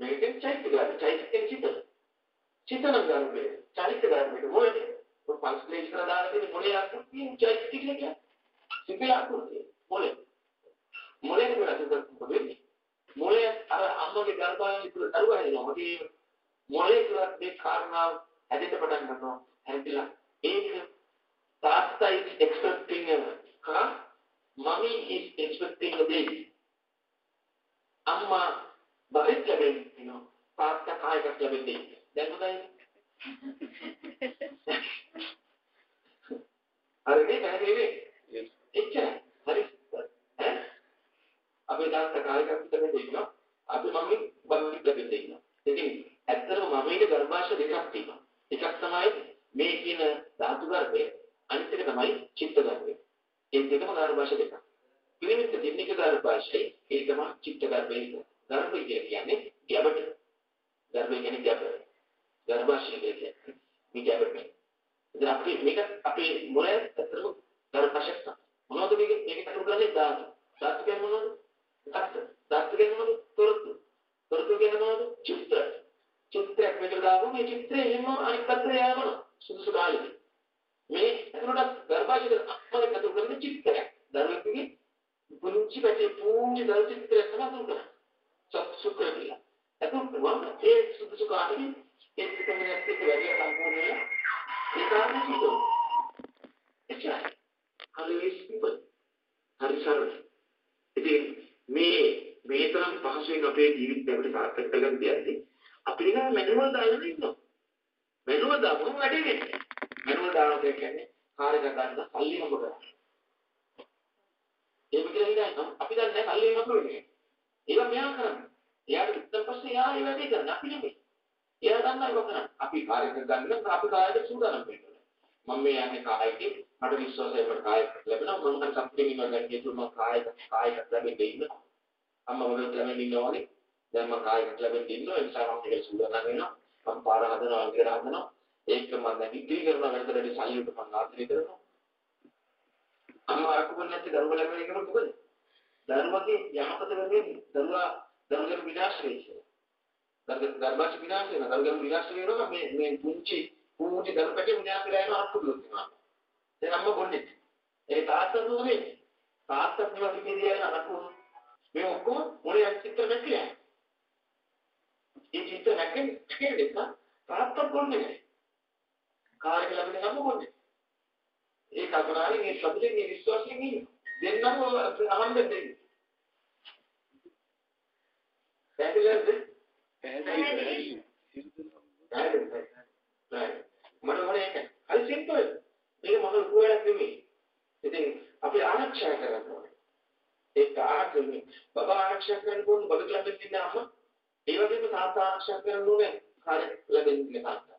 Speaker 1: මේකෙන් චෛත්‍ය ගර්භය චෛත්‍යයෙන් චිතන. චිතන ගර්භය. චෛත්‍ය ගර්භය මොකද ඔය පල්ස් ප්ලේස් කරලා දාලා තියෙන මොලේ ආකෘතිය චෛත්‍ය කියලා කියන්නේ. සිපේ ආකෘතිය. මොලේ මොලේ කියලා කියන්නේ මොලේ අර අම්මගේ ගර්භාෂය තුළ දරුවා හැදෙනවා. මොකද මොලේ තුළ මේ කාරණාව හැදෙන්න පටන් ගන්නවා. හැදිලා. ඒක තාත්තා is expecting a mommy is expecting a baby. අම්මා බරිත් ලැබෙන්නේ තාත්තා කායයක් ලැබෙන්නේ. දැන් හොඳයි. හරි නේ පැහැදිලි
Speaker 2: yes
Speaker 1: එච්චරයි. හරි. අපේ තාත්තා කායයක් ලැබෙන්නේ ඉන්නවා. අපි මම්මි බරිත් ලැබෙන්නේ ඉන්නවා. ඉතින් ඇත්තටම මමීට ගර්භාෂය දෙකක් තියෙනවා. එකක් තමයි මේ කියන ධාතු ගර්භය. අනිත් එක තමයි චිත්ත ගර්භය. ඒ දෙකම ගර්භාෂය දෙකක්. පිළිමිත දෙන්නේ ගර්භාෂය ඒක තමයි චිත්ත ගර්භය ගර්භය කියන්නේ ගැබට ගර්භය කියන්නේ ගැබට ගර්භාෂය කියන්නේ මේ ගැබට ඉතින් අපි මේක අපේ මොලේ ඇත්තටම ගර්භාෂයක් තමයි මොනවද මේක මේක කටු කරන්නේ ධාතු ධාතු කියන්නේ මොනවද ධාතු ධාතු කියන්නේ මොනවද තොරතුරු තොරතුරු කියන්නේ මොනවද චිත්‍ර චිත්‍රයක් මේකට දාපුවම මේ චිත්‍රය එහෙම අනිත් පැත්තට යනවා සුදුසු කාලෙදී මේ ඇතුළට ගර්භාෂයට අම්මගේ කටු කරන්නේ චිත්‍රයක් දරුවෙකුගේ පුංචි පැටි පුංචි දරු චිත්‍රයක් තමයි අතුරු කරන්නේ සත් සුක්‍ර කියලා එතකොට මම ඒ සුදුසු කාලෙදී ඒ චිත්‍රයක් එක්ක වැඩි සම්පූර්ණ වෙලා ඒ කාරණේ සිදුව එච්චරයි හරි සිම්පල් හරි සරල ඉතින් මේ මේ තරම් පහසුවෙන් අපේ ජීවිතය අපිට සාර්ථක කරගන්න දෙයක් අපි නිකන් මැනුවල් දාගෙන ඉන්නවා මැනුවල් දාපුවම වැඩේ වෙන්නේ මැනුවල් දානවා කියන්නේ කාර් එක ගන්න සල්ලි හම්බ කරගන්න ඒක කියලා හිතන්න අපි දන්නේ නැහැ සල්ලි හම්බ වෙන්නේ ඒක මෙයා කරන්නේ එයාට ඉතින් පස්සේ එයා ඒ වැඩේ කරන්නේ අපි නෙමෙයි එයා දන්නා ඒක කරන්නේ අපි කාර් එක ගන්න අපි කාර්යයට සූදානම් වෙන්න මම මේ යන්නේ කායකේ මට විශ්වාසය මට කායයක් ලැබෙනවා. මම හරි සතුටින් ඉන්නවා. දැන් හේතුව මම කායක කායයක් ලැබෙන්න ඉන්න අම්මා මගෙන් ලැබෙන්න ඉන්නවා වගේ දැන් මම කායයක් ලැබෙන්න ඉන්නවා. ඒ නිසා මම ඒක සූදානම් වෙනවා. මම පාර හදනවා අංගර හදනවා. ඒක මම දැන් ඉතිරි කරනවා. වැඩතරදී සල්ලි උඩ මම ආශ්‍රය කරනවා. අම්මා අරකුණ නැති දරුවා ලැබෙන එක මොකද? දරුවගේ යහපත වෙන්නේ දරුවා දරුවගේ විනාශ වෙන්නේ ගර්භාෂ විනාශ වෙනවා. දරුවගේ විනාශ වෙනවා. මේ මේ පුංචි පුංචි දරු පැටි විනාශ වෙලා යන අරකුණ වෙනවා දැන් අම්මා බොන්නේ ඒ තාත්තා දුන්නේ තාත්තා මේවා විදිහේ යන අරකුණ මේ ඔක්කොම මොලේ චිත්‍ර නැතිලා ඒ චිත්‍ර නැකෙන්නේ නිසා තාත්තා බොන්නේ කාර්ය ලැබෙන හැම බොන්නේ ඒ කල්පනාවේ මේ සතුටින් මේ විශ්වාසයෙන් ඉන්න. දෙන්නම අහන්න දෙන්න. පැහැදිලිද?
Speaker 2: පැහැදිලි.
Speaker 1: පැහැදිලි මට මොනේ ඒක හරි සිම්පල් මේක මම ලොකු වැඩක් නෙමෙයි. ඉතින් අපි ආරක්ෂා කරන්න ඕනේ. ඒක ආරක්ෂා බබා ආරක්ෂා කරනකොට බබ ලැබෙන්නේ ඉන්න අම්මා. ඒ වගේම තාත්තා ආරක්ෂා කරන්න ඕනේ. කාර්ය ලැබෙන්නේ ඉන්න තාත්තා.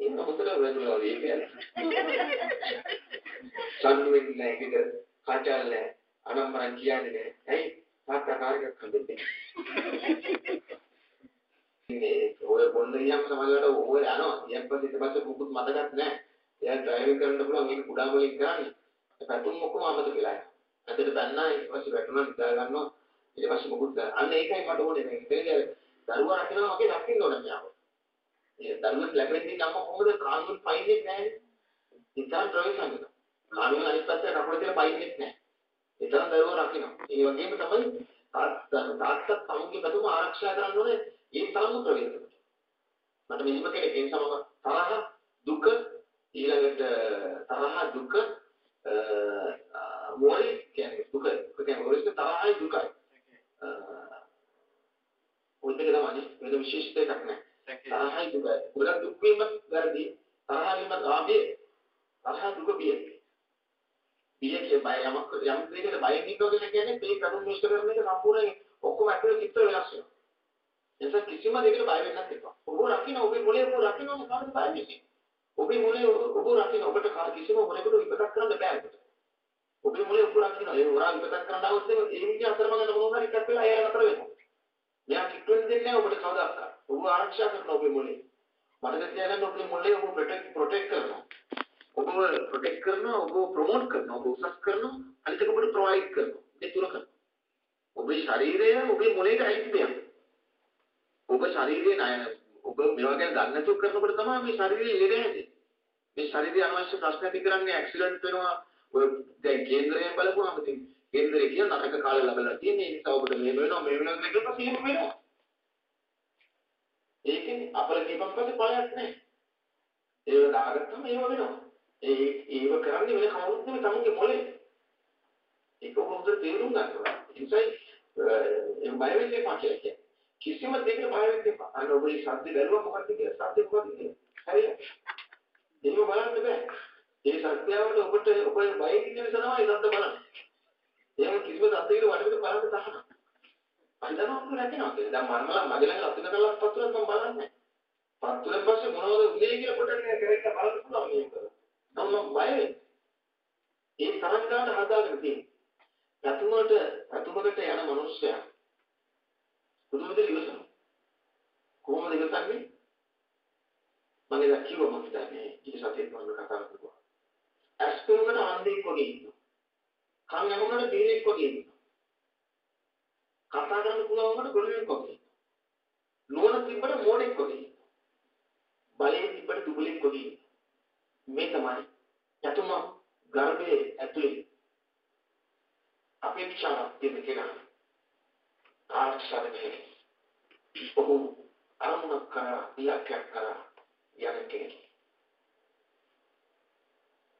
Speaker 1: ඉන්න හොඳට වෙනවා ඒ කියන්නේ. සම්මු වෙන්නේ නැහැ ඒක කචල් නැහැ අනම්මරන් කියන්නේ නැහැ ඇයි? තාත්තා කාර්යයක් හදන්නේ. මේ ඔය බොන්න ගියාම සමහරවිට ඔය යනවා. ඊට පස්සේ ඊට පස්සේ මුකුත් මතකත් නැහැ. එයා ඩ්‍රයිවිං කරන්න පුළුවන් මේක කුඩා වලින් කරන්නේ පැතුම් ඔක්කොම අමතක වෙලා යනවා. අදට බැන්නා ඊට පස්සේ වැටුණා නිදා ගන්නවා. ඊට පස්සේ මුකුත් අන්න ඒකයි මට ඕනේ. මේ ඉතින් දරුවා රකින්නවා වගේ රකින්න ඕනේ මෙයාව. ඒ දරුවෙක් ලැබෙන්නේ නම් කොහොමද කානුවෙන් පයින්නේ නැහැ ඉතින් ප්‍රවේශ කරනවා කානුවෙන් අනිත් පැත්තට නපුර තියලා පයින්නේ නැහැ. ඒතරම් දරුවා රකින්නවා. ඒ වගේම තමයි තාත්තා තමුන්ගේ බඳුම ආරක්ෂා කරන්න ඕනේ. ඒ තරම්ම ප්‍රවේශ මට මෙහෙම කෙනෙක් ඒ නිසා මම තරහ දුක ඊළඟට තරහ දුක මොරේ කියන්නේ දුක. කියන්නේ මොරේ තරහයි දුකයි. ඔය දෙක තමයි. වෙන විශේෂිත එකක් නෑ තරහයි දුකයි. ගොඩක් දුක් වීමත් වැරදි තරහ වීමත් ආදී තරහ දුක බිය බිය කිය බය යමක් යම් දෙයකට ඉන්නවා කියලා කියන්නේ මේ කරුණ මිශ්‍ර කරන එක සම්පූර්ණයෙන් ඔක්කොම ඇතුලේ චිත්‍ර වෙනස් වෙනවා එතන කිසිම දෙයකට බය වෙන්නත් එපා. ඔබ රකින්න ඔබේ මොලේ ඔබ රකින්න ඕන කාටද බය වෙන්නේ? ඔබේ මොලේ ඔබ රකින්න ඔබට කිසිම මොලේකට විපතක් කරන්න බෑ ඔබට. ඔබේ මොලේ ඔබ රකින්න ඒ හොරා විපතක් කරන්න අවශ්‍ය ඒ විදිහ අතරමඟ මොනවා හරි එකක් වෙලා අයලා නතර වෙනවා. මෙයා කිට්ටුවෙන් දෙන්නේ නැහැ ඔබට කවදාවත්. ඔබ ආරක්ෂා කරන ඔබේ මොලේ. මට තියාගන්න ඔබේ මොලේ ඔබ ප්‍රොටෙක්ට් ප්‍රොටෙක්ට් කරනවා. ඔබ ප්‍රොටෙක්ට් කරනවා ඔබ ප්‍රොමෝට් කරනවා ඔබ උසස් කරනවා අනිත් එක ඔබට ප්‍රොවයිඩ් කරනවා. ඒ තුන කරනවා. ඔබේ ශරීරය ඔබේ මොලේට අයිති දෙයක්. ඔබ ශරීරයේ ණය ඔබ මේවා ගැන දන්නේ නැතුව කරනකොට තමයි මේ ශරීරයේ ලෙඩ හැදෙන්නේ. මේ ශරීරයේ අනවශ්‍ය ප්‍රශ්න ඇති කරන්නේ ඇක්සිඩන්ට් වෙනවා. ඔය දැන් කේන්දරයෙන් බලපුවම ඉතින් කේන්දරේ කියන නරක කාලය ලැබලා තියෙන නිසා ඔබට මේ වෙනවා මේ වෙනවා කියලා පස්සේ එහෙම වෙනවා. ඒකෙන් අපල දීපම් පස්සේ ඵලයක් නැහැ. ඒව දාගත්තම ඒව වෙනවා. ඒ ඒව කරන්නේ වෙන කවුරුත් නෙමෙයි තමුන්ගේ මොලේ. ඒක හොඳට තේරුම් ගන්න ඕනේ. ඒසයි ඒ බය වෙන්නේ නැහැ කියලා කිසිම දෙයකට බය වෙන්න එපා. අන්න ඔබ මේ සද්ද බැලුවා මොකක්ද කියලා සද්ද මොකක්ද කියලා. හරිද? එහෙම බලන්න බෑ. ඒ සත්‍යවට ඔබට ඔබ බය ඉන්න නිසා තමයි සද්ද බලන්නේ. එහෙම කිසිම සද්දයකට වඩේකට බලන්න තහනම්. අන්දම ඔක්කොම නැතිනවා. දැන් මරමලා මගේ ළඟ ලස්සන කරලා පත්තුරක් මම බලන්නේ. පත්තුරෙන් පස්සේ මොනවද උනේ කියලා පොඩ්ඩක් කරේට බලන්න පුළුවන් මේක. නම් මම බය වෙන්නේ. ඒ තරංගාට හදාගෙන තියෙන්නේ. පැතුමට පැතුමකට යන මිනිස්සයා පුදුම විදිහට ඉවසනවා. කොහොමද ඉවසන්නේ? මම ඒක කිව්වා මම හිතන්නේ ඊට සතියේ මම කතා කරපුවා. ඇස් පෙනුනට අන්ධෙක් වගේ ඉන්නවා. කන් ඇහුනට බීරෙක් වගේ ඉන්නවා. කතා කරන්න පුළුවන් වුණාට ගොළුෙක් වගේ. නුවණ තිබ්බට මෝඩෙක් වගේ. බලයෙන් තිබ්බට දුබලෙක් වගේ. මේ තමයි යතුම ගර්භයේ ඇතුලේ අපේක්ෂාවක් තියෙන කෙනා. ආරක්ෂාවෙන්නේ. ඔහු අරමුණක් කරා ඉලක්කයක් කරා යන කෙනෙක්.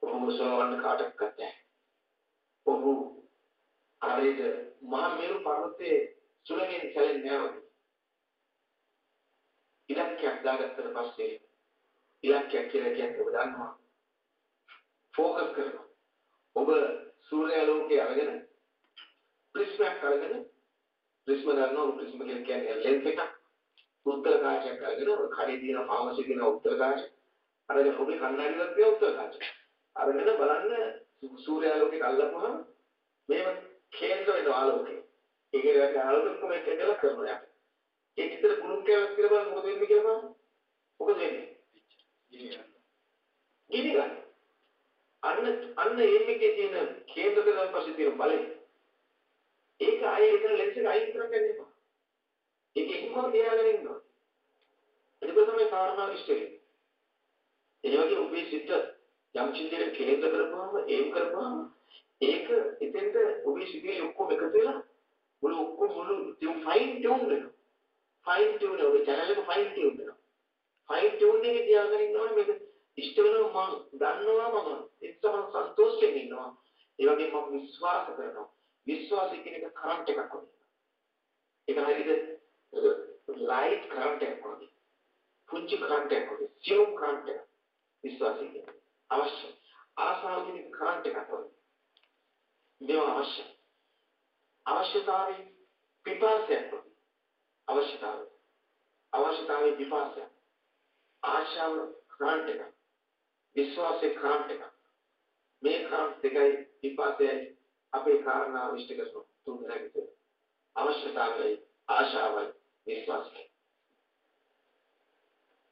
Speaker 1: ඔහු සෝවන් කාටවත් නැහැ. ඔහු හරියට මහා මේරු පර්වතයේ සුළඟෙන් සැලෙන්නේ නැහැ. ඉලක්කයක් දාගත්තට පස්සේ ඉලක්කයක් කියලා කියන්නේ ඔබ දන්නවා. ફોકસ කරනවා. ඔබ සූර්යාලෝකයේ අරගෙන ප්‍රිස්මයක් අරගෙන ප්‍රිස්ම ගන්නවා ප්‍රිස්ම කියන්නේ ලෙන්ස් එකක්. උත්තර කාචයක් අරගෙන ඔය කඩේ තියෙන ෆාමසි කියන උත්තර කාච අරගෙන ඔබේ කණ්ණාඩියක් තියෙන උත්තර කාච. අරගෙන බලන්න සූර්යාලෝකයට අල්ලපුවම මේව කේන්ද්‍ර වෙනවා ආලෝකේ. ඒකේ වැඩි ආලෝකයක් කොහොමද කියලා කරනවා. ඒක විතර කුණු කැලක් කියලා බලන්න මොකද වෙන්නේ කියලා බලන්න. මොකද වෙන්නේ? ගිනි ගන්න. අන්න අන්න ඒකේ තියෙන කේන්ද්‍ර කරන පස්සේ තියෙන බලය. ඒක ආයේ එතන ලෙන්ස් එක අයින් කරන්න යන්න එපා. ඒක ඉක්මනට තියාගෙන ඉන්න ඕනේ. ඒක තමයි කාරණා විශ්ලේෂණය. ඒ වගේ ඔබේ සිත යම් චින්තනයක කේන්ද්‍ර කරපුවාම ඒම් කරපුවාම ඒක එතෙන්ට ඔබේ සිතේ ඔක්කොම එකතු වෙලා මුළු ඔක්කොම මුළු ටියුන් ෆයින් ටියුන් වෙනවා. ෆයින් ටියුන් ඔබේ channel එක ෆයින් ටියුන් වෙනවා. ෆයින් ටියුන් එකේ තියාගෙන ඉන්නවනේ මේක ඉෂ්ට වෙනවා මම දන්නවා මම එක්සම සන්තෝෂයෙන් ඉන්නවා. ඒ වගේම මම විශ්වාස කරනවා. විශ්වාසය කියන එක කරන්ට් එකක් වගේ. ඒක හරියට ලයිට් කරන්ට් එකක් වගේ. පුංචි කරන්ට් එකක් වගේ. සියුම් කරන්ට් එකක්. විශ්වාසය කියන්නේ අවශ්‍ය. ආසාව කියන කරන්ට් එකක් වගේ. මේවා අවශ්‍යයි. අවශ්‍යතාවය පිපාසයක් වගේ. අවශ්‍යතාවය. අවශ්‍යතාවය පිපාසය. ආශාව කරන්ට් එකක්. විශ්වාසය කරන්ට් එකක්. මේ කරන්ට් දෙකයි පිපාසයයි අපේ කාරණා විශ්ල කරන තුන් දෙනෙක් අවශ්‍යතාවයයි ආශාවයි විශ්වාසයයි.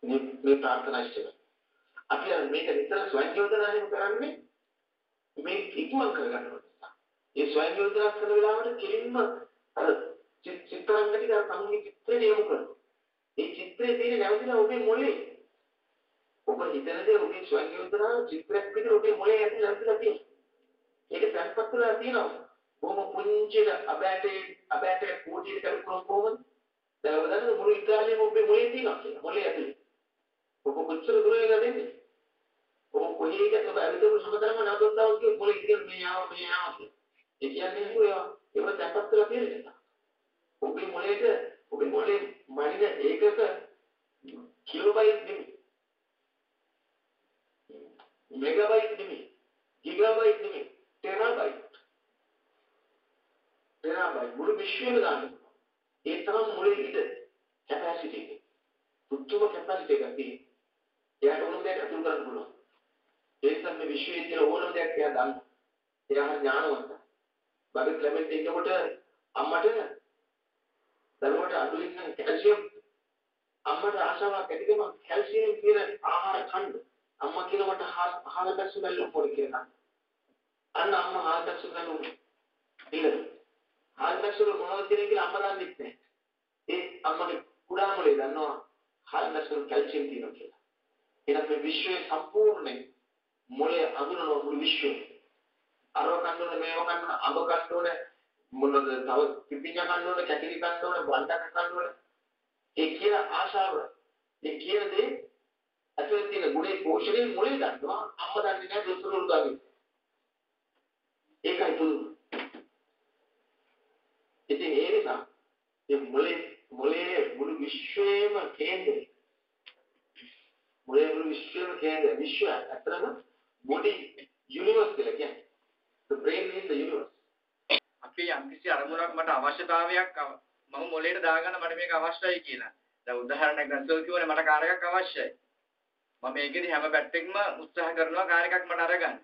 Speaker 1: මේ මේ ප්‍රාර්ථනා ඉෂ්ට අපි මේක විතර ස්වයං යෝජනාවෙන් කරන්නේ මේ ඉක්මන් කරගන්න ඕනේ. ඒ ස්වයං යෝජනා කරන වෙලාවට කෙලින්ම අර චිත්‍රාංග ටික අර තමන්ගේ චිත්‍රයට යොමු කරනවා. ඒ චිත්‍රයේ තියෙන නැවතිලා ඔබේ මොලේ ඔබ හිතන දේ ඔබේ ස්වයං යෝජනා චිත්‍රයක් විදිහට ඔබේ මොලේ ඇතුළේ නැවතිලා තියෙනවා. ඒක තැන්පත් වෙලා තියෙනවා. බොහොම පුංචිද අබෑටේ අබෑටේ කෝටියට කරුණු කොහොමද? දැන් ඔබ දන්නද මුළු ඉතාලියම ඔබේ මොලේ තියෙනවා කියලා. මොලේ ඇතුලේ. ඔබ කොච්චර දුර වෙලා දෙන්නේ? ඔබ කොහේ ගියත් ඔබ ඇවිදපු සමතරම නවත්තනවා කිය මොලේ ඉතින් මේ ආව මේ ආව කියලා. ඒ කියන්නේ නේද ඒවා ඒවා තැන්පත් වෙලා තියෙනවා. ඔබේ මොලේට ඔබේ මොලේ මනින ඒකක කිලෝබයිට් නෙමෙයි. මෙගාබයිට් නෙමෙයි. ගිගාබයිට් නෙමෙයි. ටෙරාබයිට්. ටෙරාබයිට් මුළු විශ්වයම දාන්න. ඒ තරම් මොලේ ඉද කැපැසිටි එක. පුදුම කැපැසිටි එකක් තියෙනවා. එයාට ඕනම දෙයක් අතුරු කරන්න පුළුවන්. ඒ නිසා මේ විශ්වයේ තියෙන ඕනම දෙයක් එයා දන්නවා. එයා ඥානවන්තයි. බබෙක් ළමෙක් ඉන්නකොට අම්මට දරුවට අඩුවෙන් නම් කැල්සියම් අම්මට ආශාවක් ඇතිකම කැල්සියම් කියන ආහාර කන්න. අම්මා කියනකොට හාල් බැස්ස බැලුම් පොඩි කියලා. අන්න අම්මා හාල් බැස්ස බැලුම් ඉල්ලන. හාල් බැස්ස වල මොනවද තියෙන කියලා අම්මා දන්නේ නැහැ. ඒ අම්මගේ කුඩා මොලේ දන්නවා හාල් බැස්ස වල කැල්සියම් තියෙනවා කියලා. එහෙනම් මේ විශ්වයේ සම්පූර්ණයෙන් මොලේ අඳුරන මුළු විශ්වය. අරව කන්න ඕනේ මේව කන්න අඹ කන්න ඕනේ මොනවද තව පිපිඤ්ඤා කන්න ඕනේ කැකිලි කන්න ඕනේ වණ්ඩක් කන්න ඕනේ. ඒ කියන ආශාව ඒ කියන දේ ඇතුලේ තියෙන ගුණේ පෝෂණය මොලේ දන්නවා අම්මා දන්නේ නැහැ දොස්තර උදාගෙන. ඒකයි පුදුම. ඉතින් ඒ නිසා මේ මොලේ මොලේ මුළු විශ්වයේම කේන්දරය මොලේ මුළු විශ්වයේම කේන්දරය විශ්වය අතරම බොඩි යුනිවර්ස් කියලා කියන්නේ. The brain is the universe.
Speaker 2: අපි යම්කිසි අරමුණක් මට අවශ්‍යතාවයක් මම මොලේට දාගන්න මට මේක අවශ්‍යයි කියලා. දැන් උදාහරණයක් ගත්තොත් කිව්වනේ මට කාර් එකක් අවශ්‍යයි. මම මේකෙදි හැම පැත්තෙකම උත්සාහ කරනවා කාර් එකක් මට අරගන්න.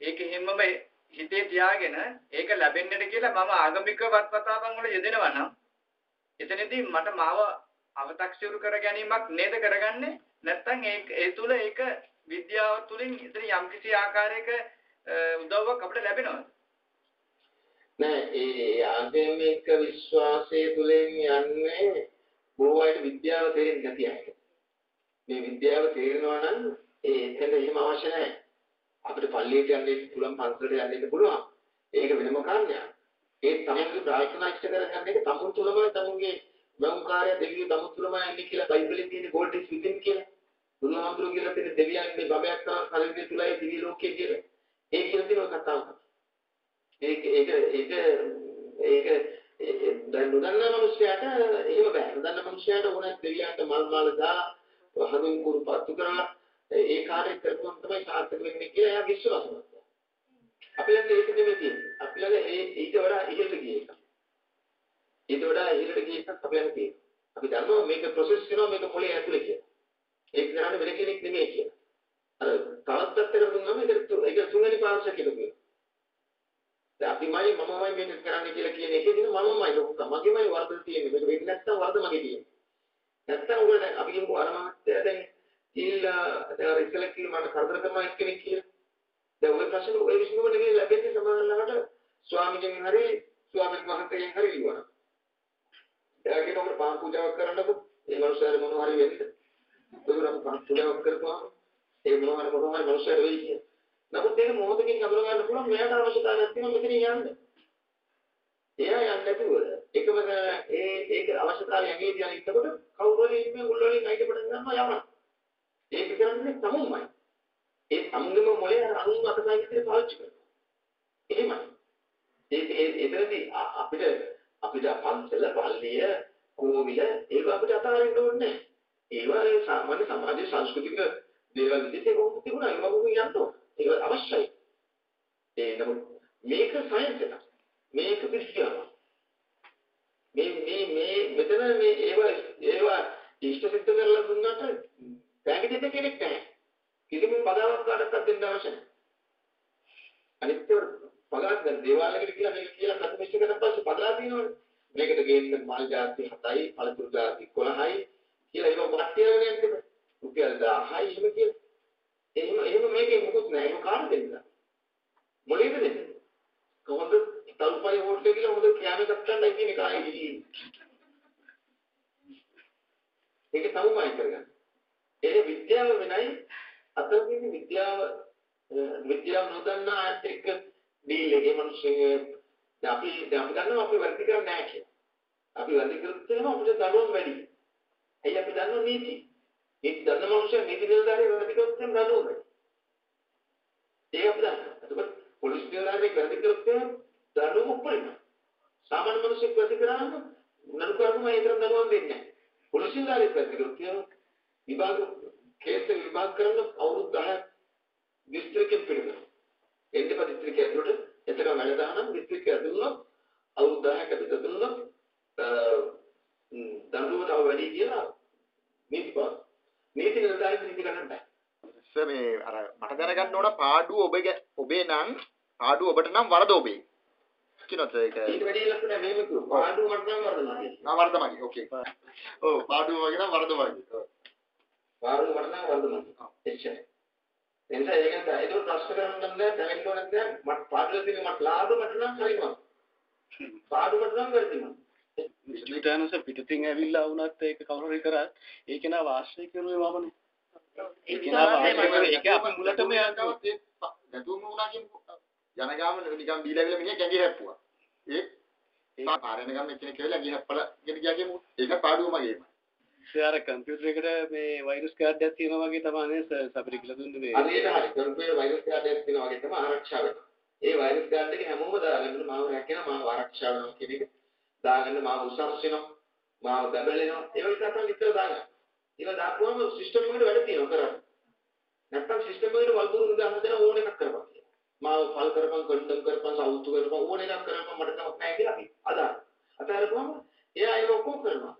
Speaker 2: ඒක හිම්මම හිතේ තියාගෙන ඒක ලැබෙන්නට කියලා මම ආගමික වත්පතාවන් වල යෙදෙනවා නම් එතනදී මට මාව අව탁සිරු කර ගැනීමක් නේද කරගන්නේ නැත්නම් ඒ ඒ තුල ඒක විද්‍යාව තුලින් එතන යම්කිසි ආකාරයක උදව්වක් අපිට ලැබෙනවද
Speaker 1: නෑ ඒ ආගමික විශ්වාසයේ තුලින් යන්නේ බොහෝ අයට විද්‍යාව තේරෙන්නේ නැති අය. මේ විද්‍යාව තේරෙනවා නම් ඒ එතන එහෙම අවශ්‍ය නැහැ. අපිට පල්ලියට යන්න පුළුවන් පන්සලට යන්න පුළුවන්. ඒක වෙනම කාරණයක්. ඒ තමන්ගේ ප්‍රාර්ථනා ඉෂ්ට කරගන්න එක තමුන් තුළම තමුන්ගේ වංකාරය දෙවියෝ තමුන් තුළම යන්නේ කියලා බයිබලෙන් තියෙන ගෝල්ඩ් ඉස් විදින් කියලා. බුදුහාමුදුරුවෝ කියලා තියෙන දෙවියන්ගේ බබයක් තමයි ශරීරය තුලයි දිවි ලෝකයේ කියලා. ඒ කියලා තියෙන කතාව. ඒක ඒක ඒක ඒක දැන් නොදන්නා මිනිස්සයාට එහෙම බෑ. නොදන්නා මිනිස්සයාට ඕනෑ දෙවියන්ට මල් මාල දා හඳුන් කුරු පත්තු කරලා ඒ කාර්යය කරපුවම තමයි සාර්ථක වෙන්නේ කියලා එයා විශ්වාස කරනවා. අපි ළඟ ඒක නෙමෙයි තියෙන්නේ. අපි ළඟ ඒ ඊට වඩා ඉහළට ගිය එක. ඊට වඩා ඉහළට ගිය එකක් අපි ළඟ තියෙනවා. අපි දන්නවා මේක ප්‍රොසෙස් වෙනවා මේක මොලේ ඇතුලේ කියලා. ඒක කරන්නේ වෙන කෙනෙක් නෙමෙයි කියලා. අර තවත් පැත්තකට දුන්නාම ඒක ඒක තුන්වෙනි පාර්ශ්වය කියලා කියනවා. දැන් අපිමයි මමමයි මේක කරන්න කියලා කියන එකේදී මමමයි ලොකු මගේමයි වරද තියෙන්නේ. මේක වෙන්නේ නැත්නම් වරද මගේ තියෙන්නේ. නැත්නම් ඔය දැන් අපි කියමු අර මහත්තයා දැන් ගිහිල්ලා දැන් අර ඉස්සෙල්ලා කිව්ව මට කරදර කරනවා එක්කෙනෙක් කියලා. දැන් ඔය ප්‍රශ්න ඔය විශ්නුම නෙමෙයි ලැබෙන්නේ සමානලකට ස්වාමීන් හරි ස්වාමීන් වහන්සේගෙන් හරි ලියවන. එයාගෙන ඔබට පාන් පූජාවක් කරන්නකො ඒ මනුස්සයාට මොනවා හරි වෙන්නේ. ඒගොල්ලෝ පාන් පූජාවක් කරපුවාම ඒ මොනවා හරි මොනවා හරි මනුස්සයාට වෙයි කියලා. නමුත් ඒක මොහොතකින් හඳුන ගන්න පුළුවන් මෙයාට අවශ්‍යතාවයක් තියෙනවා මෙතන යන්න. එයා යන්නේ නැතුව එකම ඒ ඒක අවශ්‍යතාවය ඇඟේ තියන ඉන්නකොට කවුරු හරි ඉන්නේ උල්වලින් අයිට පටන් ගන්නවා යවනවා. ඒක කරන්නේ තමුන්මයි. ඒ තමුන්ගේම මොලේ අර අනුන් අතපය විදිහට පාවිච්චි කරනවා. එහෙමයි. ඒක එතනදී අපිට අපිට පන්සල පල්ලිය කෝවිල ඒක අපිට අතාරින්න ඕනේ නැහැ. ඒවා සාමාන්‍ය සමාජයේ සංස්කෘතික දේවල් විදිහට ඒක කොහොමද තිබුණා ඒක මොකද යන්න ඕනේ. ඒක අවශ්‍යයි. ඒ නමුත් මේක සයන්ස් එක. මේක විද්‍යාව. මේ මේ මේ මෙතන මේ ඒවා ඒවා ඉෂ්ට සිද්ධ කරලා දුන්නාට පැහැදිලි දෙයක් කෙනෙක් නැහැ. කිසිම බදාවක් කාටවත් දෙන්න අවශ්‍ය නැහැ. අනිත් ඒවා පගාත් දැන් දේවාලයකට කියලා මේක කියලා ප්‍රතිමිෂ්ඨ කරන පස්සේ පදලා තියෙනවනේ. මේකට ගේන්න මල් ಜಾති 7යි, පළතුරු ಜಾති 11යි කියලා ඒක වට්ටියගෙන යන්නේ. රුපියල් 1000යි එහෙම කියලා. එහෙම එහෙම මේකේ මොකුත් නැහැ. ඒක කාට දෙන්නද? මොලේද දෙන්නේ? කොහොමද තල්පයි හොට්ටේ කියලා හොඳ කැමේ ගත්තන්නයි කියන්නේ කායේ ගිහින්. ඒක තමයි කරගන්න. ඒ විද්‍යාව වෙනයි අතන තියෙන විද්‍යාව විද්‍යාව නොදන්නා අයත් එක්ක ඩීල් එකේ මිනිස්සුන්ගේ අපි දැන් අපි දන්නවා අපි වැඩි කරන්නේ නැහැ කියලා. අපි වැඩි කරොත් එහෙම අපිට දඬුවම් වැඩි. ඇයි අපි දන්නවා නීති. නීති දන්න මිනිස්සු නීති නිලධාරිය වැඩි කරොත් එහෙම දඬුවම් වැඩි. ඒක අපි දන්නවා. එතකොට පොලිස් නිලධාරියෙක් වැඩි කරොත් එහෙම දඬුවම් උපරිම. සාමාන්‍ය මිනිස්සෙක් වැඩි කරාම නඩු කරනවා ඒ තරම් දඬුවම් දෙන්නේ නැහැ. පොලිස් නිලධාරියෙක් වැඩි කරොත් එහෙම විභාග කේස් එක විභාග කරන්න අවුරුදු 10ක් දිස්ත්‍රික්කෙ පිළිගන්න. එන්නෙප දිස්ත්‍රික්කය ඇතුළට එතන වැඩ දානම් දිස්ත්‍රික්කය ඇතුළත අවුරුදු 10ක් ඇතුළත දුන්නොත් දඬුවම තව වැඩි කියලා නීති පාස්. නීති නිලධාරී නීති ගන්න බෑ.
Speaker 3: සර් මේ අර මට දැනගන්න ඕන පාඩුව ඔබේ ඔබේ නම් පාඩුව ඔබට නම් වරද ඔබේ. කියනොත් ඒක
Speaker 1: ඊට වැඩි ලක්ෂණ මෙහෙම කිව්වා. පාඩුව මට නම් වරදමයි.
Speaker 3: ආ වරදමයි. ඕකේ. ඔව් පාඩුව වගේ නම් වරදමයි. ඔව්.
Speaker 1: පාඩුව මට නම් වරදමයි. එච්චරයි. එනිසා ඒකෙන් ඒක ප්‍රශ්න කරන්න නම් දැනෙන්න ඕනේ නැහැ. මට පාඩුව තියෙන මට ලාභ මට නම් හරිම. පාඩුව මට නම් වැරදිම.
Speaker 4: විද්‍යුතානස පිටතින් ඇවිල්ලා වුණත් ඒක කවුරු හරි කරත් ඒක නා වාශ්‍රය කරුවේ මමනේ. ඒක නා වාශ්‍රය කරුවේ ඒක අපි මුලටම යනවා.
Speaker 3: නැතුවම වුණා කියමු. යන ගාම නිකන් බීලා ගිහලා මිනිහා කැඟි හැප්පුවා. ඒ ඒ පාරෙන් ගම එක්කෙනෙක් කියලා ගිහ හැප්පලා ගෙන ගියා කියමු. ඒක පාඩුව මගේම.
Speaker 4: සර් කම්පියුටර් එකට මේ වෛරස් කාඩ් එකක් තියෙනවා වගේ තමයි සර් සබරි කියලා දුන්නේ මේ.
Speaker 1: හරියට හරි. කම්පියුටර් වෛරස් කාඩ් එකක් තියෙනවා වගේ තමයි ආරක්ෂා වෙනවා. ඒ වෛරස් කාඩ් එක හැමෝම දාගන්න මාව රැකෙන මාව ආරක්ෂා වෙනවා කියන එක දාගන්න මාව උසස් වෙනවා. මාව බබලෙනවා. ඒ වගේ කතා විතර දාගන්න. ඒක දාපුවම සිස්ටම් එකට වැඩ තියෙනවා කරන්නේ. නැත්තම් සිස්ටම් එකට වල්බුරු දාන්න දෙන ඕන එකක් කරපන්. මාව ෆල් කරපන්, කන්ඩම් කරපන්, සවුතු කරපන් ඕන එකක් කරපන් මට කමක් නැහැ කියලා අපි අදාන. අතාරපුවම එයා ඒක ඔක්කොම කරනවා.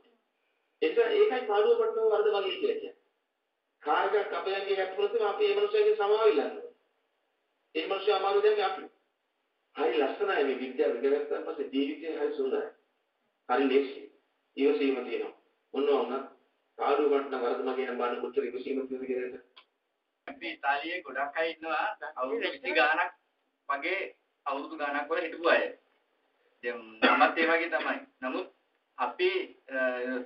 Speaker 1: ඒක ඒකයි පාඩුව පටන වර්ධ වගේ කියලා කියන්නේ. කාර්යයක් අපයන්ගේ හැටපොළොත් අපි ඒ මනුස්සයගේ සමාව ඉල්ලනවා. ඒ මිනිස්සු අමාරු දැන් අපි. හරි ලස්සනයි මේ විද්‍යාව ඉගෙන ගන්න පස්සේ ජීවිතේ හරි සුන්දරයි. හරි ලේසි. ඉවසීම තියෙනවා. මොන වුණත් පාඩුව වටන වරද මගේ නම් බලන්න කොච්චර ඉවසීම තියෙනවද කියලා.
Speaker 2: අපි ඉතාලියේ ගොඩක් අය ඉන්නවා අවුරුදු 20 ගාණක් වගේ අවුරුදු ගාණක් වල හිටපු අය. දැන් මමත් ඒ වගේ තමයි. නමුත් අපි අ,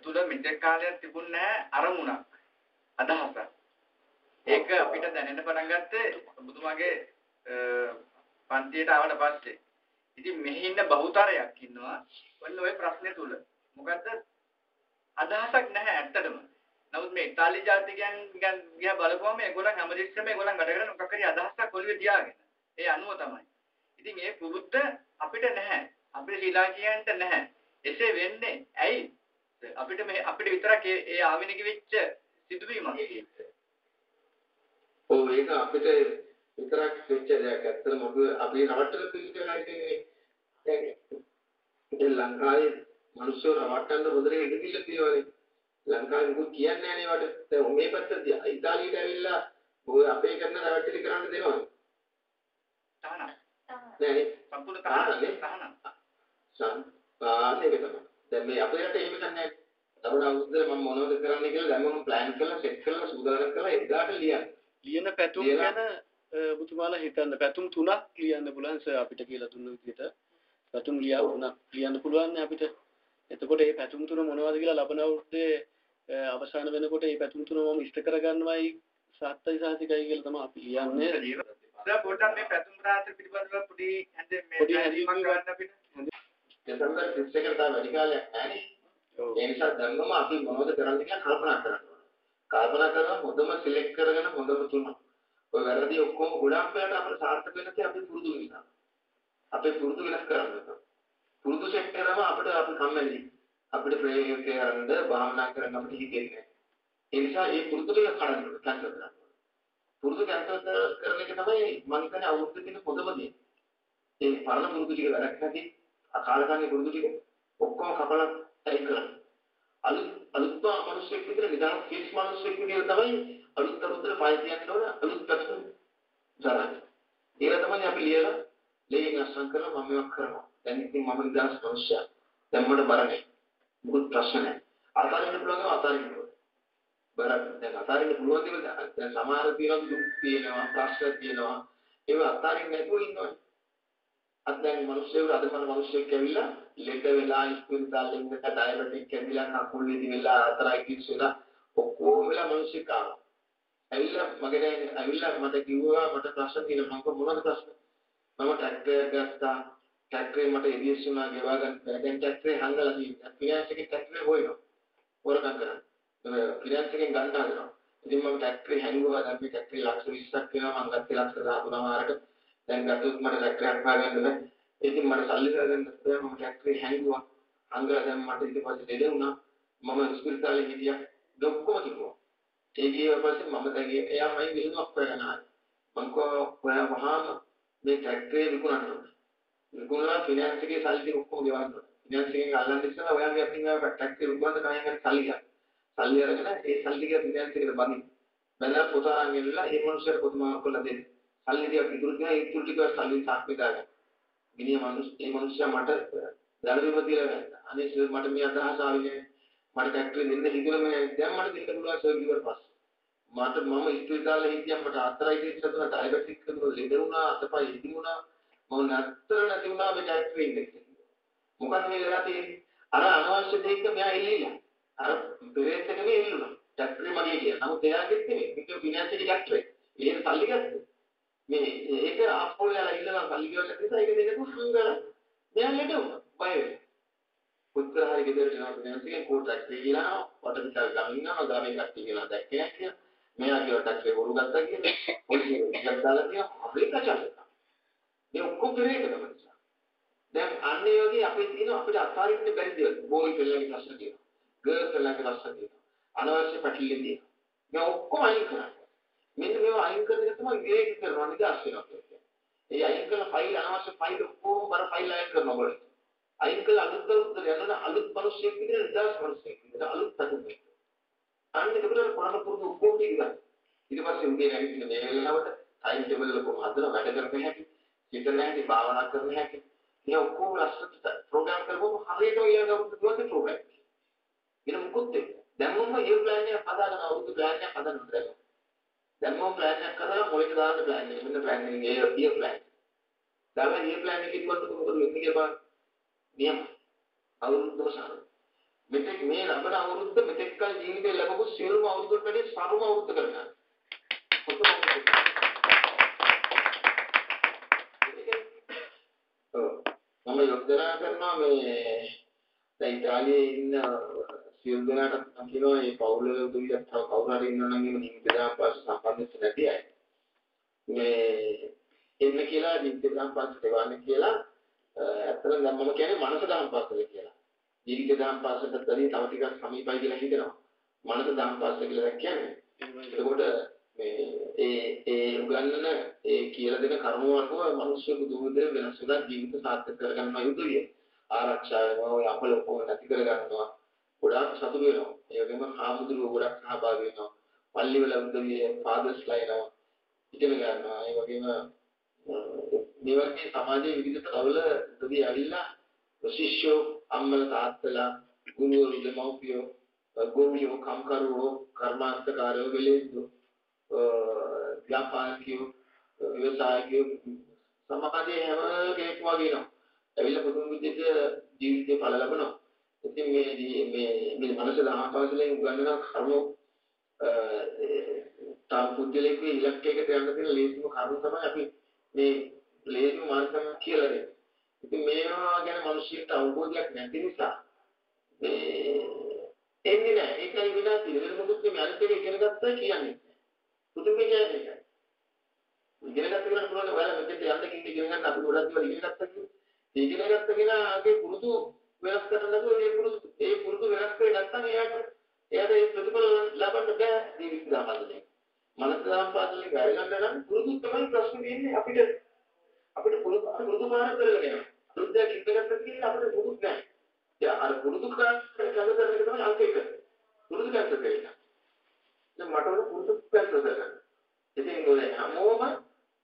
Speaker 2: තුල මෙතෙක් කාලයක් තිබුණ නැහැ අරමුණක් අදහසක්. ඒක අපිට දැනෙන්න පටන් ගත්තේ ඔබතුමාගේ අ, පන්තියට ආවට පස්සේ. ඉතින් මෙහි ඉන්න බහුතරයක් ඉන්නවා ඔන්න ওই ප්‍රශ්නේ තුල. මොකද්ද අදහසක් නැහැ ඇත්තටම. නමුත් මේ ඉතාලි ජාතිකයන් ගන් ගියා බලපුවම ඒගොල්ලන් හැමදෙස්සම ඒගොල්ලන් වැඩ කරන මොකක් හරි අදහසක් ඔළුවේ තියාගෙන. ඒ අනුව තමයි. ඉතින් ඒ පුරුද්ද අපිට නැහැ. අපේ ශ්‍රී ලාංකිකයන්ට නැහැ. එසේ වෙන්නේ ඇයි? අපිට මේ අපිට විතරක් ඒ ආවිනික වෙච්ච සිදුවීමක්.
Speaker 1: ඔව් ඒක අපිට විතරක් වෙච්ච දෙයක්. ඇත්තටම අපි අපි රවට්ටල පිළිතුරයි කියන්නේ. දැන් ලංකාවේ මිනිස්සු රවට්ටන්න හොඳට ඉඩ තියෙනවානේ. ලංකාවේ මොකද කියන්නේ නැහැ නේ වට. දැන් මේ පැත්ත ඉතාලියට ඇවිල්ලා ඔය අපේ කරන රවට්ටලි කරන්න දෙනවද?
Speaker 2: තහනම්.
Speaker 1: නෑ
Speaker 2: සම්පූර්ණ තහනම්. තහනම්.
Speaker 1: සම්පාන්න ඒක තමයි. දැන් මේ අපේ රටේ එහෙම නැහැ. තවන අවුරුද්දේ මම මොනවද කරන්න කියලා දැන් මම ප්ලෑන් කරලා සෙට් කරලා සූදානම් කරලා එදාට ලියන්න.
Speaker 4: ලියන පැතුම් ගැන ඔබතුමාලා හිතන්න පැතුම් තුනක් ලියන්න පුළුවන් සර් අපිට කියලා දුන්න විදිහට පැතුම් ලියා තුනක් ලියන්න පුළුවන් නේ අපිට එතකොට මේ පැතුම් තුන මොනවද කියලා ලබන අවුරුද්දේ අවසාන වෙනකොට මේ පැතුම් තුන මම ඉෂ්ට කරගන්නවයි සාත්තයි සාතිකයි කියලා තමයි අපි ලියන්නේ
Speaker 2: සර් පොඩ්ඩක් මේ පැතුම් රාත්‍රී පිළිබඳව පොඩි හැඳ මේ හැඳීමක් ගන්න අපිට.
Speaker 1: දෙසැම්බර් 31 කට තා වැඩි කාලයක් නැහැ
Speaker 4: ඔව්.
Speaker 1: ඒ නිසා දැම්මම අපි මොනවද කරන්න කියලා කල්පනා කරන්න ඕනේ. කල්පනා කරලා හොඳම සිලෙක්ට් කරගෙන හොඳම තුන. ඔය වැරදි ඔක්කොම ගොඩක් වෙලාට අපිට සාර්ථක වෙන්නේ අපි පුරුදු නිසා. අපේ පුරුදු වෙනස් කරන්න. පුරුදු සෙට් කරාම අපිට අපි කම්මැලි. අපිට ප්‍රයෝග කරන්න භාවනා කරන්න අපිට හිතෙන්නේ. ඒ නිසා මේ පුරුදු ටික කඩන්න කැන්සල් කරන්න. පුරුදු කැන්සල් කරන එක තමයි මම හිතන්නේ අවුරුද්දේ තියෙන පොදම දේ. ඒ පරණ පුරුදු ටික වැඩක් නැති අකාලකන්ණි පුරුදු ටික ඔක්කොම කපලා ඇයි කරන්නේ. අලුත් අලුත් මිනිස්සෙක් විතර නිදාන ෆික්ස් මිනිස්සෙක් විතර තමයි අලුත් අලුත් පය කියන්න ඕන අලුත් පැතුම් දරන්නේ. ඒක තමයි අපි ලියලා ලේන අසං කරලා මම මේක කරනවා. දැන් ඉතින් මම නිදාස් මිනිස්සයා. දැන් මට බරනේ. මොකද ප්‍රශ්න නැහැ. අතාරින්න පුළුවන් නම් අතාරින්න ඕනේ. බර දැන් අතාරින්න පුළුවන් දේවල් දැන් සමහර තියෙනවා දුක් තියෙනවා ප්‍රශ්න තියෙනවා. ඒව අතාරින්න නැතුව ඉන්නවනේ. අද දැන් මිනිස්සුන්ට අද මම මිනිස්සෙක් ඇවිල්ලා ලෙඩ වෙලා ඉස්පිරිතාලෙන් ඉඳලා ඩයබටික් ඇවිල්ලා කකුල් විදි වෙලා අතරයිටිස් වෙලා ඔක්කොම වෙලා මිනිස්සෙක් ආවා. ඇවිල්ලා මගේ දැන් ඇවිල්ලා මට කිව්වා මට ප්‍රශ්න තියෙනවා මම කිව්වා මොනවද ප්‍රශ්න? මම ට්‍රැක්ටර් ගත්තා. ට්‍රැක්ටරේ මට එදියස් වුණා ගෙවා ගන්න. දැන් ට්‍රැක්ටරේ හංගලා තියෙනවා. ෆිනාන්ස් එකේ ට්‍රැක්ටරේ හොයනවා. හොරකම් කරන්නේ. ෆිනාන්ස් එකෙන් ගන්න හදනවා. ඉතින් මම ට්‍රැක්ටරේ හැංගුවා දැන් මේ ට්‍රැක්ටරේ ලක්ෂ 20ක් වෙනවා මම ගත්තේ ලක්ෂ 13මාරකට. දැන් ගත්තොත් මට ට්‍රැක්ටරයක් හොයාගන්න බෑ. ඉතින් මට සල්ලි හොයාගන්න බෑ මම ට්‍රැක්ටරේ හැංගුවා. හංගලා දැන් මට ඊට පස්සේ දෙද වුණා. මම ඉස්පිරිතාලේ හිටියා. ඔක්කොම කිව්වා. ඒ ගිය පස්සේ මම දැන් ඒ- එයා මයි විහිළුවක් හොයාගෙන ආවා. මං කෝ ඔයා වහාම මේ ට්‍රැක්ටරේ විකුණන්න ඕනේ. විකුණලා ෆිනාන්ස් එකේ සල්ලි ටික ඔක්කොම ගෙවන්න ඕනේ. ෆිනාන්ස් එකෙන් අල්ලන්න ඉස්සෙල්ලා ඔයාගේ අතින් ආව ට්‍රැක්ටරේ විකුණන්න කණින් හරි සල්ලි ගන්න. සල්ලි අරගෙන ඒ සල්ලි ටික ෆිනාන්ස් එකට බඳින්න. බඳලා පොත අරන් ගෙනලා ඒ මොනසර පොතම කොල්ල දෙන්න. සල්ලි ටික ඉතුරු තියෙනවා ඒ ඉතුරු ටික සල්ලි සාක්ෂි දාගන්න. මිනිහ මනුස්ස ඒ මනුස්සයා මට දඬුවම දීලා ගත්තා. අනේ සර් මට මේ අදහස ආවේ මට ට්‍රැක්ටරේ දෙන්න හිතුවම දැන් මට දෙන්න පුළුවන් සර් කිව්වට පස්සේ. මට මම ඉස්පිරිතාලේ හිටියම් මට අතරයිටිස් හදුනා ඩයබටික් හදුනා ලෙඩ වුණා අතපය ඉදි වුණා. මම නැත්තර නැති වුණා මේ ටැක්ටරේ ඉන්නේ මොකද මේ වෙලා තියෙන්නේ? අර අනවශ්‍ය දෙයක මෙයා එල්ලිලා. අර බෙරේත් එක නෙවෙයි එල්ලුණා. ටැක්ටරේ මගේ කියන නමුත් එයාගෙත් නෙවෙයි මේක ෆිනාන්ස් එකේ ටැක්ටරේ එහෙම සල්ලි ගත්තේ. මේ ඒක ආපෝල යලා ඉල්ලලා සල්ලි ගෙවන්න නිසා ඒක දෙන්නකො හංගලා මෙයා ලෙඩ වුණා. බය වෙලා. පුත්‍ර හරි ගෙදරට යනවා ෆිනාන්ස් එකේ කෝ ටැක්ටරේ කියලා වට විතර ගමින් යනවා ගාමේ කට්ටිය කියලා දැක්කේ නැහැ කියලා. මෙයා කියලා ටැක්ටරේ වරු ගත්තා කියලා. පොලිසිය ඉස්සර දාලා තියෙනවා. අපේ කචල් මේ ඔක්කොම පෙරේක තමයි. දැන් අන්න ඒ වගේ අපේ තියෙන අපිට අත්හරින්න බැරි දේවල්. බෝයි පෙල්ලගේ ප්‍රශ්න තියෙනවා. ගර්ල් පෙල්ලගේ ප්‍රශ්න තියෙනවා. අනවශ්‍ය පැටලෙන්නේ තියෙනවා. මේ ඔක්කොම අයින් කරන්න මෙන්න මේවා අයින් කරන එක තමයි විවේක කරනවා නිදහස් වෙනවා කියන්නේ ඒ අයින් කරන ෆයිල් අනවශ්‍ය ෆයිල් ඔක්කොම බර ෆයිල් අයින් කරනවා ඔයගොල්ලෝ අයින් කළ අලුත් අලුත් යනවා අලුත් මිනිස්සෙක් විදිහට නිදහස් මිනිස්සෙක් විදිහට අලුත් පැතුමක් අන්න එතකොට පරණ පුරුදු ඔක්කොම ටික ගන්න ඊට පස්සේ උදේ නැගිටින මේ වෙලාවට ටයිම් ටේබල් එක කොහොමද හදලා වැඩ කරන්න හැටි, හිතන හැටි, භාවනා කරන හැටි. මේ ඔක්කොම ලස්සනට ප්‍රෝග්‍රෑම් කරපුවම හරියටම ඊළඟ අවුරුද්ද දුවන්නේ ප්‍රෝග්‍රෑම්. වෙන මුකුත් දෙන්න. දැන් මම ඒ ප්ලෑන් එක හදාගෙන අවුරුදු ප්ලෑන් එකක් හදන්න දැන්. දැන් මම ප්ලෑන් එකක් හදලා මොලේට දාන්න ප්ලෑන් එක. මෙන්න ප්ලෑන් එකේ ඒ ඊය ප්ලෑන්. දාලා ඊය ප්ලෑන් එකේ ඉක්මනට මොකද වෙන්නේ කියලා බලන්න. නියම. අවුරුද්දම සාර. මෙතෙක් මේ ලබන අවුරුද්ද මෙතෙක් කල ජීවිතේ ලැබපු සියලුම අවුරුද්දට වැඩි සරුම අවුරුද්ද කරගන්න. කොතන මම යොදනා කරනවා මේ දැන් ඉතාලියේ ඉන්න සියලු දෙනාට මම කියනවා මේ පවුල වල උදවියක් තව කවුරු හරි ඉන්නවා නම් එහෙම නිමිතිදාන් පාස සම්බන්ධ නැති අය. මේ එන්න කියලා නිමිතිදාන් පාස දෙවන්න කියලා ඇත්තටම දැන් මම කියන්නේ මනස දාන් පාසල කියලා. ජීවිත දාන් පාසලට තරිය තව ටිකක් සමීපයි කියලා හිතෙනවා. මනස දාන් පාසල කියලා දැන් කියන්නේ. එතකොට මේ ඒ ඒ උගන්නන ඒ කියලා දෙන කර්ම වර්ගව මිනිස්සු දුරුදෙන වෙනස් වෙලා ජීවිත සාර්ථක කරගන්න යුතුය. ආරක්ෂා වෙනවා, ඔය අපල ඔක්කොම නැති කරගන්නවා. ගොඩාක් සතුටු වෙනවා. ඒ වගේම ආමුදුරු ගොඩක් සහභාගී වෙනවා. පල්ලි වල උදවිය ෆාදර්ස්ලා එනවා. ඉගෙන ගන්නවා. ඒ වගේම මේ වගේ සමාජයේ විවිධ තවල උදවිය ඇවිල්ලා ශිෂ්‍යෝ අම්මල තාත්තලා ගුරුවරු දෙමව්පියෝ ගෝවියෝ කම්කරුවෝ කර්මාන්තකාරයෝ වෙලෙන්දු ව්‍යාපාරිකයෝ ව්‍යවසායකයෝ සමාජයේ හැම කෙනෙක්ම වගේ නෝ ඇවිල්ලා පුදුම විදිහට ජීවිතේ පළ ලබනවා ඉතින් මේ මේ මේ මනස දහපාසලෙන් උගන්වන කරුණු තාම පුද්ගලයෙකුගේ ඉලක්කයකට යන්න තියෙන ලේසිම කරුණු තමයි අපි මේ ලේසිම මානසිකම කියලා දෙන්නේ. ඉතින් මේවා ගැන මිනිස්සුන්ට අවබෝධයක් නැති නිසා මේ එන්නේ නැහැ. ඒකයි විනාශ වෙන මොකද මේ අනිත් එක ඉගෙන ගත්තා කියන්නේ. පුදුම කියන්නේ. ඉගෙන ගත්ත කෙනාට පුළුවන් ඔයාලා මෙතෙන්ට යන්න කිව්ව ඉගෙන ගන්න අපි ගොඩක් දේවල් ඉගෙන ගත්තා කිව්වා. ඉගෙන ගත්ත කෙනාගේ පුරුදු වෙනස් කරන්න නැතුව ඒ පුරුදු ඒ පුරුදු වෙනස් කරේ නැත්නම් එයාට එයාට ඒ ප්‍රතිඵල ලබන්න බෑ ජීවිත දාපදලේ. මනස දාපදලේ ගය ගන්න නම් පුරුදු තමයි ප්‍රශ්නේ තියෙන්නේ අපිට අපිට පුරුදු පුරුදු පාර කරගෙන යනවා. අලුත්යක් ඉගෙන ගන්න කියලා අපිට පුරුදු නැහැ. දැන් අර පුරුදු කරන කඳ කරන එක තමයි අංක එක. පුරුදු කරන්න දෙන්න. දැන් මට උන පුරුදු කරන්න දෙන්න. ඉතින් ඔය හැමෝම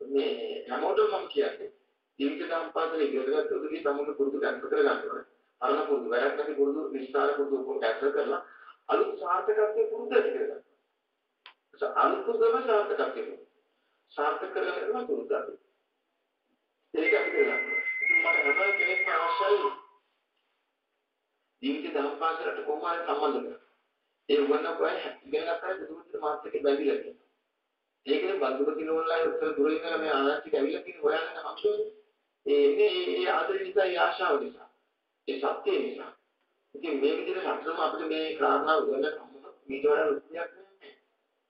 Speaker 1: මේ හැමෝටම මම කියන්නේ ජීවිත සම්පාදනය ඉගෙන ගන්න උදේ තමයි පුරුදු කරන්න කරගන්න ඕනේ. අරන පුරුදු වැඩක් නැති පුරුදු නිස්සාර පුරුදු ඔක්කොම කැන්සල් කරලා අලුත් සාර්ථකත්වයේ පුරුදු ඇති කරගන්න. ඒ අලුත් පුරුදුම සාර්ථකත්වයේ සාර්ථක කරගන්න පුරුදු අපි. ඒක අපි කරගන්න. මට හැම කෙනෙක්ම අවශ්‍යයි ජීවිත දහම්පාසලට කොහොම හරි සම්බන්ධ කරගන්න. ඒ උගන්නපු අය ඉගෙන ගන්නට දුරුත් මාත්‍රික බැඳිලා තියෙනවා. ඒකනේ බන්දුපති නෝන්ලාගේ උත්තර දුර ඉඳලා මේ ආනන්දික ඇවිල්ලා තියෙන හොයාගෙන හම්බුනේ. ඒ ඉන්නේ ඒ ආදරය නිසා ඒ ආශාව නිසා. ඒ සත්‍ය නිසා. ඉතින් මේ විදිහට හතරම අපිට මේ කාරණා උගන්න මීට වඩා ලොකුයක් නෑ.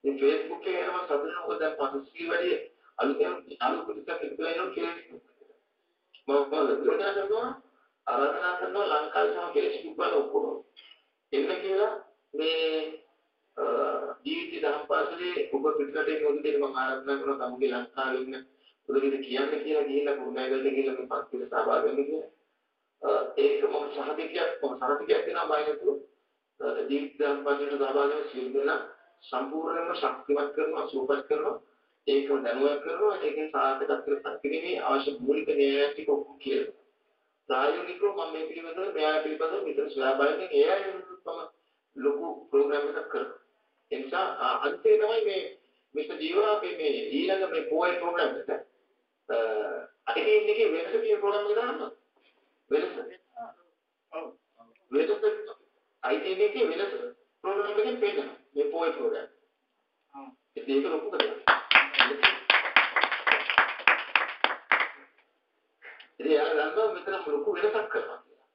Speaker 1: මේ Facebook එකේ යනවා සතුටු මොකද දැන් පසුසී වැඩි අලුතෙන් අලුත් පිටක් එකතුලා එනවා Facebook. මම යෝජනා කරනවා ආරාධනා කරනවා ලංකාවේ සම Facebook වල ඔක්කොම එන්න කියලා මේ ජීවිත දහම්පාසලේ ඔබ පිටරටේ මොකදද මම ආරාධනා කරනවා තමුගේ ලංකාවේ ඉන්න උදවිද කියන්න කියලා ගිහිල්ලා කුරුණෑගලට ගිහිල්ලා මේ පන්තිල සහභාගී වෙන්න කියලා. ඒක මම සහතිකයක් මම සහතිකයක් දෙනවා බයිනතු ජීවිත දහම්පාසලේ සහභාගී වෙන සියලු දෙනා සම්පූර්ණයෙන්ම ශක්තිමත් කරනවා සූපත් කරනවා ඒකම දැනුවත් කරනවා ඒකෙන් සාර්ථකත්වයට පත් කිරීමේ අවශ්‍ය මූලික න්‍යාය ටික ඔක්කොම කියලා. ප්‍රායෝගිකව මම මේ පිළිබඳව න්‍යාය පිළිබඳව විතර සොයා බලන්නේ ඒ අය මම ලොකු ප්‍රෝග්‍රෑම් එකක් කරනවා. ඒ නිසා අන්තිමේ තමයි මේ මිස්ටර් ජීවා අපේ මේ ඊළඟ මේ පොයි ප්‍රෝග්‍රෑම් එකට අ ITN එකේ වෙනස කියන ප්‍රෝග්‍රෑම් එක දාන්න. වෙනස. ඔව්. වෙනස එකේ වෙනස ප්‍රෝග්‍රෑම් එකෙන් පෙන්නනවා. මේ පොයි ප්‍රෝග්‍රෑම්.
Speaker 2: ආ.
Speaker 1: ඒක ලොකු දෙයක්. ඉතින් යාර දන්නවා මෙතන ලොකු වෙනසක් කරනවා කියලා.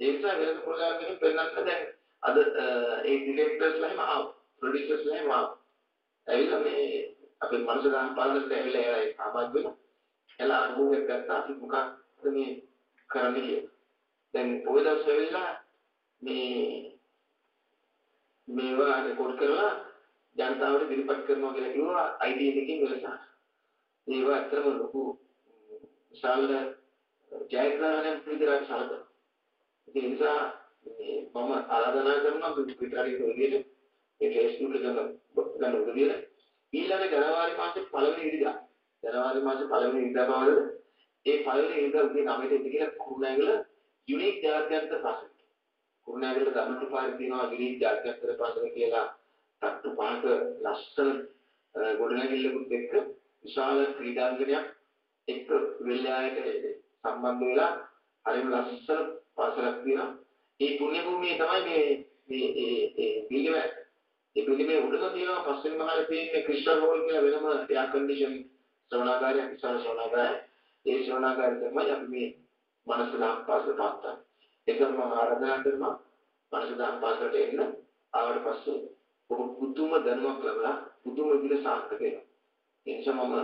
Speaker 1: ඒ නිසා වෙනස ප්‍රෝග්‍රෑම් එකෙන් පෙන්නන්න දැන් අද ඒ ඩිරෙක්ටර්ස්ලා එහෙම ආවා. ප්‍රොඩියුසර්ස්ලා එහෙම ආවා. ඇවිල්ලා මේ අපේ මනස දාන පාඩමට ඇවිල්ලා ඒ සහභාගී වෙලා එලා අනුභවයක් ගත්තා අපි මොකක්ද මේ කරන්නේ කියලා. දැන් ඔය දවස් වෙලා මේ මේවා රෙකෝඩ් කරලා ජනතාවට ඉදිරිපත් කරනවා කියලා කිව්වා ID එකකින් වෙලසක්. ඒවා ඇත්තම ලොකු විශාල ජයග්‍රහණයක් විදිහට සලකනවා. ඒ නිසා මම ආරාධනා කරනවා පිටරට උදේට මේ Facebook එක ගන්න ගන්න උදේට ඊළඟ ජනවාරි මාසේ පළවෙනි ඉරිදා ජනවාරි මාසේ පළවෙනි ඉරිදා පවරද ඒ පළවෙනි ඉරිදා උදේ 9ට ඉඳ කියලා කුරුණෑගල යුනික් ජාත්‍යන්තර පාසල. කුරුණෑගල ගමන්පාරේ තියෙනවා යුනික් ජාත්‍යන්තර පාසල කියලා තට්ටු පහක ලස්සන ගොඩනැගිල්ලකුත් එක්ක විශාල ක්‍රීඩාංගණයක් එක්ක වෙල්යායට සම්බන්ධ වෙලා හරිම ලස්සන පාසලක් තියෙනවා. ඒ පුණ්‍ය භූමියේ තමයි මේ මේ ඒ ඒ පිළිම ඒ පිළිමේ උඩම තියෙනවා පස්වෙනි මහලේ තියෙන ක්‍රිස්ටල් හෝල් කියලා වෙනම එයාර් කන්ඩිෂන් ශ්‍රවණාගාරයක් විශාල ශ්‍රවණාගාරයක්. ඒ ශ්‍රවණාගාරය තමයි අපි මේ මනස දාම් පාසල පාත්තන්නේ. ඒකම මම ආරාධනා කරනවා මනස දාම් පාසලට එන්න. ආවට පස්සේ ඔබ පුදුම දැනුමක් ලැබලා පුදුම විදිහට සාර්ථක වෙනවා. ඒ නිසා මම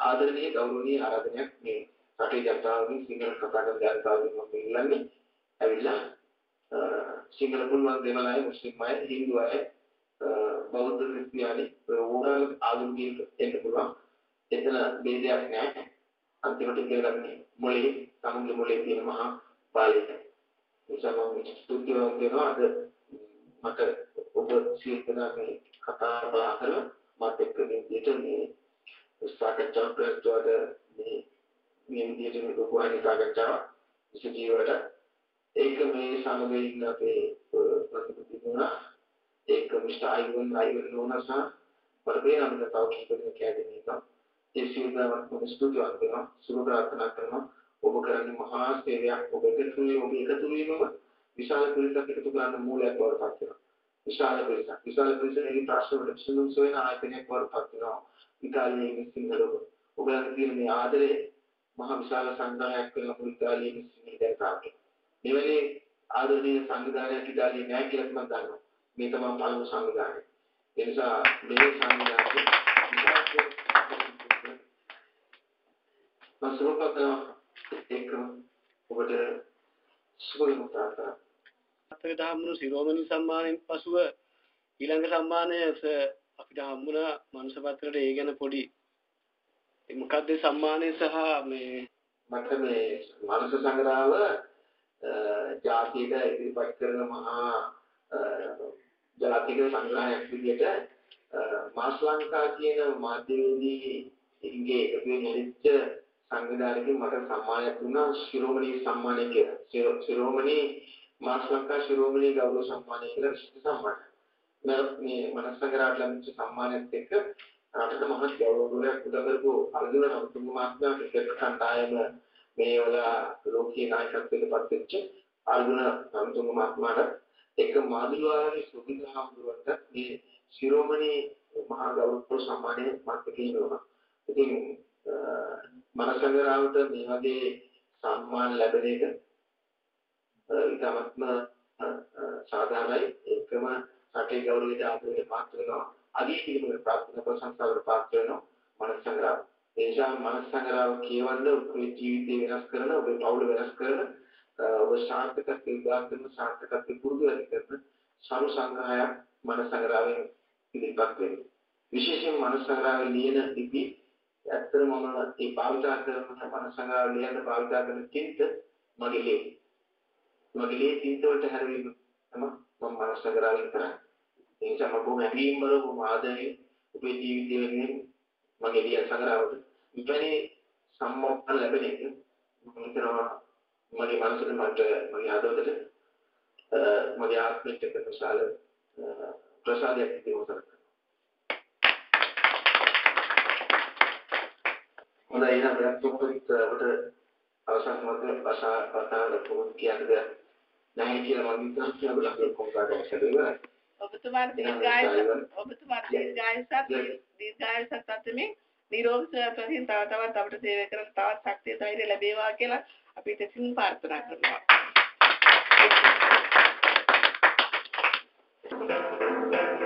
Speaker 1: ආදරණීය ගෞරවනීය ආරාධනයක් මේ රටේ ජනතාවගෙන් සිංහල කතා කරන ජනතාවගෙන් මම ඉල්ලන්නේ ඇවිල්ලා සිංහල පුළුවන් දෙමළ අය මුස්ලිම් අය හින්දු අය බෞද්ධ ක්‍රිස්තියානි ඕනෑම ආගමකින් එන්න පුළුවන් එතන ભેදයක් නැහැ අන්තිමට ඉගෙනගන්නේ මොලේ සමුගේ මොලේ තියෙන මහා පාලිත නිසා මම ස්තුතිවන්ත වෙනවා අද මට ඔබ සියලු දෙනා මේ කතා බහ කරලා මත් එක්ක මේ විදිහට මේ සාකච්ඡා ප්‍රයත්නවල මේ මේ විදිහට මේ ලොකුහානි සාකච්ඡාව විසජීවට ඒක මේ සමග ඉන්න අපේ ප්‍රතිපති වුණා ඒක මිස්ටර් අයිවන් අයිවන් නෝනස වර්ගේ නම් තව කීප දෙනෙක් කැදෙන එක. ඒ සියදාවත් මොන ස්තුතියක් කරනවා සුබ ප්‍රාර්ථනා කරනවා. ඔබ කරන්නේ මහා සේවයක්. ඔබ එකතු වීම ඔබ එකතු වීමම විශාල පිරිසක් එකතු කරන්න මූලයක් බවට පත් වෙනවා. විශාල පිරිසක්. විශාල පිරිසකගේ ප්‍රශ්න වලට විසඳුම් සොයන ආයතනයක් බවට පත් වෙනවා. ඉතාලියේ සිංහල ඔබ ළඟ තියෙන මේ ආදරය මහ විශාල සංග්‍රහයක් කරන ඉතාලියේ සිංහල ජනතාවට මෙවැනි ආදරණීය සංවිධානයක් ඉතාලියේ නැහැ කියලා මම දන්නවා. මේ තමයි පළමු සංවිධානය. ඒ නිසා මේ සංවිධානයේ මම සුබපතන එක්ක ඔබට සුබම ප්‍රාර්ථනා
Speaker 4: අතක දහම්මුණු සිරෝමණි සම්මානයෙන් පසුව ඊළඟ සම්මානය අපිට හම්බුණා මනුෂ්‍ය පත්‍රයට ඒ ගැන පොඩි මොකක්ද සම්මානය සහ මේ
Speaker 1: මට මේ මනස සංග්‍රහව ජාතියට ඉදිරිපත් කරන මහා ජාතික සංග්‍රහයක් විදිහට මාස් ලංකා කියන මාධ්‍යවේදී ඉංගේ එකතු වෙච්ච සංවිධානයකින් මට සම්මානයක් දුන්නා ශිරෝමණී සම්මානය කියලා. ශිරෝමණී මාස් ලංකා ශිරෝමණී ගෞරව සම්මානය කියලා විශිෂ්ට සම්මානයක්. මේ මනස සංග්‍රහයට ලැබිච්ච සම්මානයත් එක්ක රටට මහත් ගෞරවයක් උදා කරපු අර්ජුන රතුංග මහත්මයා ක්‍රිකට් කණ්ඩායම මේ වල ලෝකීය නායකත්වයට පත් වෙච්ච අර්ජුන රතුංග මහත්මයාට එක මාදුලාවේ සුබිඳ හම්බුවට මේ ශිරෝමණී මහා ගෞරව සම්මානය මට කියනවා. ඉතින් මනසංගරාවට මේ වගේ සම්මාන ලැබෙන එක ඉතාමත්ම සාධාරණයි. ඒකම රටේ ගෞරවයට ආදරයට පාත්‍ර වෙනවා. අදී පිළිබඳ ප්‍රාර්ථනා ප්‍රශංසාවට පාත්‍ර වෙනවා මනස සංග්‍රහය. ඒ නිසා මනස සංග්‍රහය කියවන්න ඔබේ ජීවිතය වෙනස් කරන ඔබේ පවුල වෙනස් කරන ඔබ සාර්ථකත්වයට උදා කරන සාර්ථකත්වයට පුරුදු වෙන කරන සරු සංග්‍රහයක් මනස සංග්‍රහයෙන් ඉදිරිපත් වෙන්නේ. විශේෂයෙන් මනස සංග්‍රහය ලියන ලිපි ඇත්තටම මම මේ භාවිතා කරන මනස සංග්‍රහය ලියන්න භාවිතා කරන චින්ත මගේ ලේ. මගේ ලේ චින්ත වලට හැරවීම තමයි මම මනස සංග්‍රහයෙන් කරන්නේ. ඒ නිසා මම බොහොම හැඟීම්වල බොහොම ආදරේ ඔබේ ජීවිතය වෙනුවෙන් මගේ ලිය සංග්‍රහවට මෙවැනි සම්මෝහන ලැබෙන එක මම හිතනවා මගේ මනසට මට මගේ හදවතට මගේ ආත්මික විශාල ප්‍රසාදයක් තිබුණා. හොඳයි එහෙනම් දැන් තුමුරිත් අපිට අවසන් මත භාෂා කතාවල පොත් කියන්නේ නැහැ කියලා මම හිතනවා කියලා අපිට කොහොමද කරන්නේ
Speaker 5: ඔබතුමාට දීර්ඝායස ඔබතුමාට දීර්ඝායසත් දීර්ඝායසත් අතමින් නිරෝගී සුවපතින් තව තවත් අපිට සේවය කරන්න තවත් ශක්තිය ධෛර්ය ලැබේවා කියලා අපි දෙසින් ප්‍රාර්ථනා කරනවා.
Speaker 6: Thank you.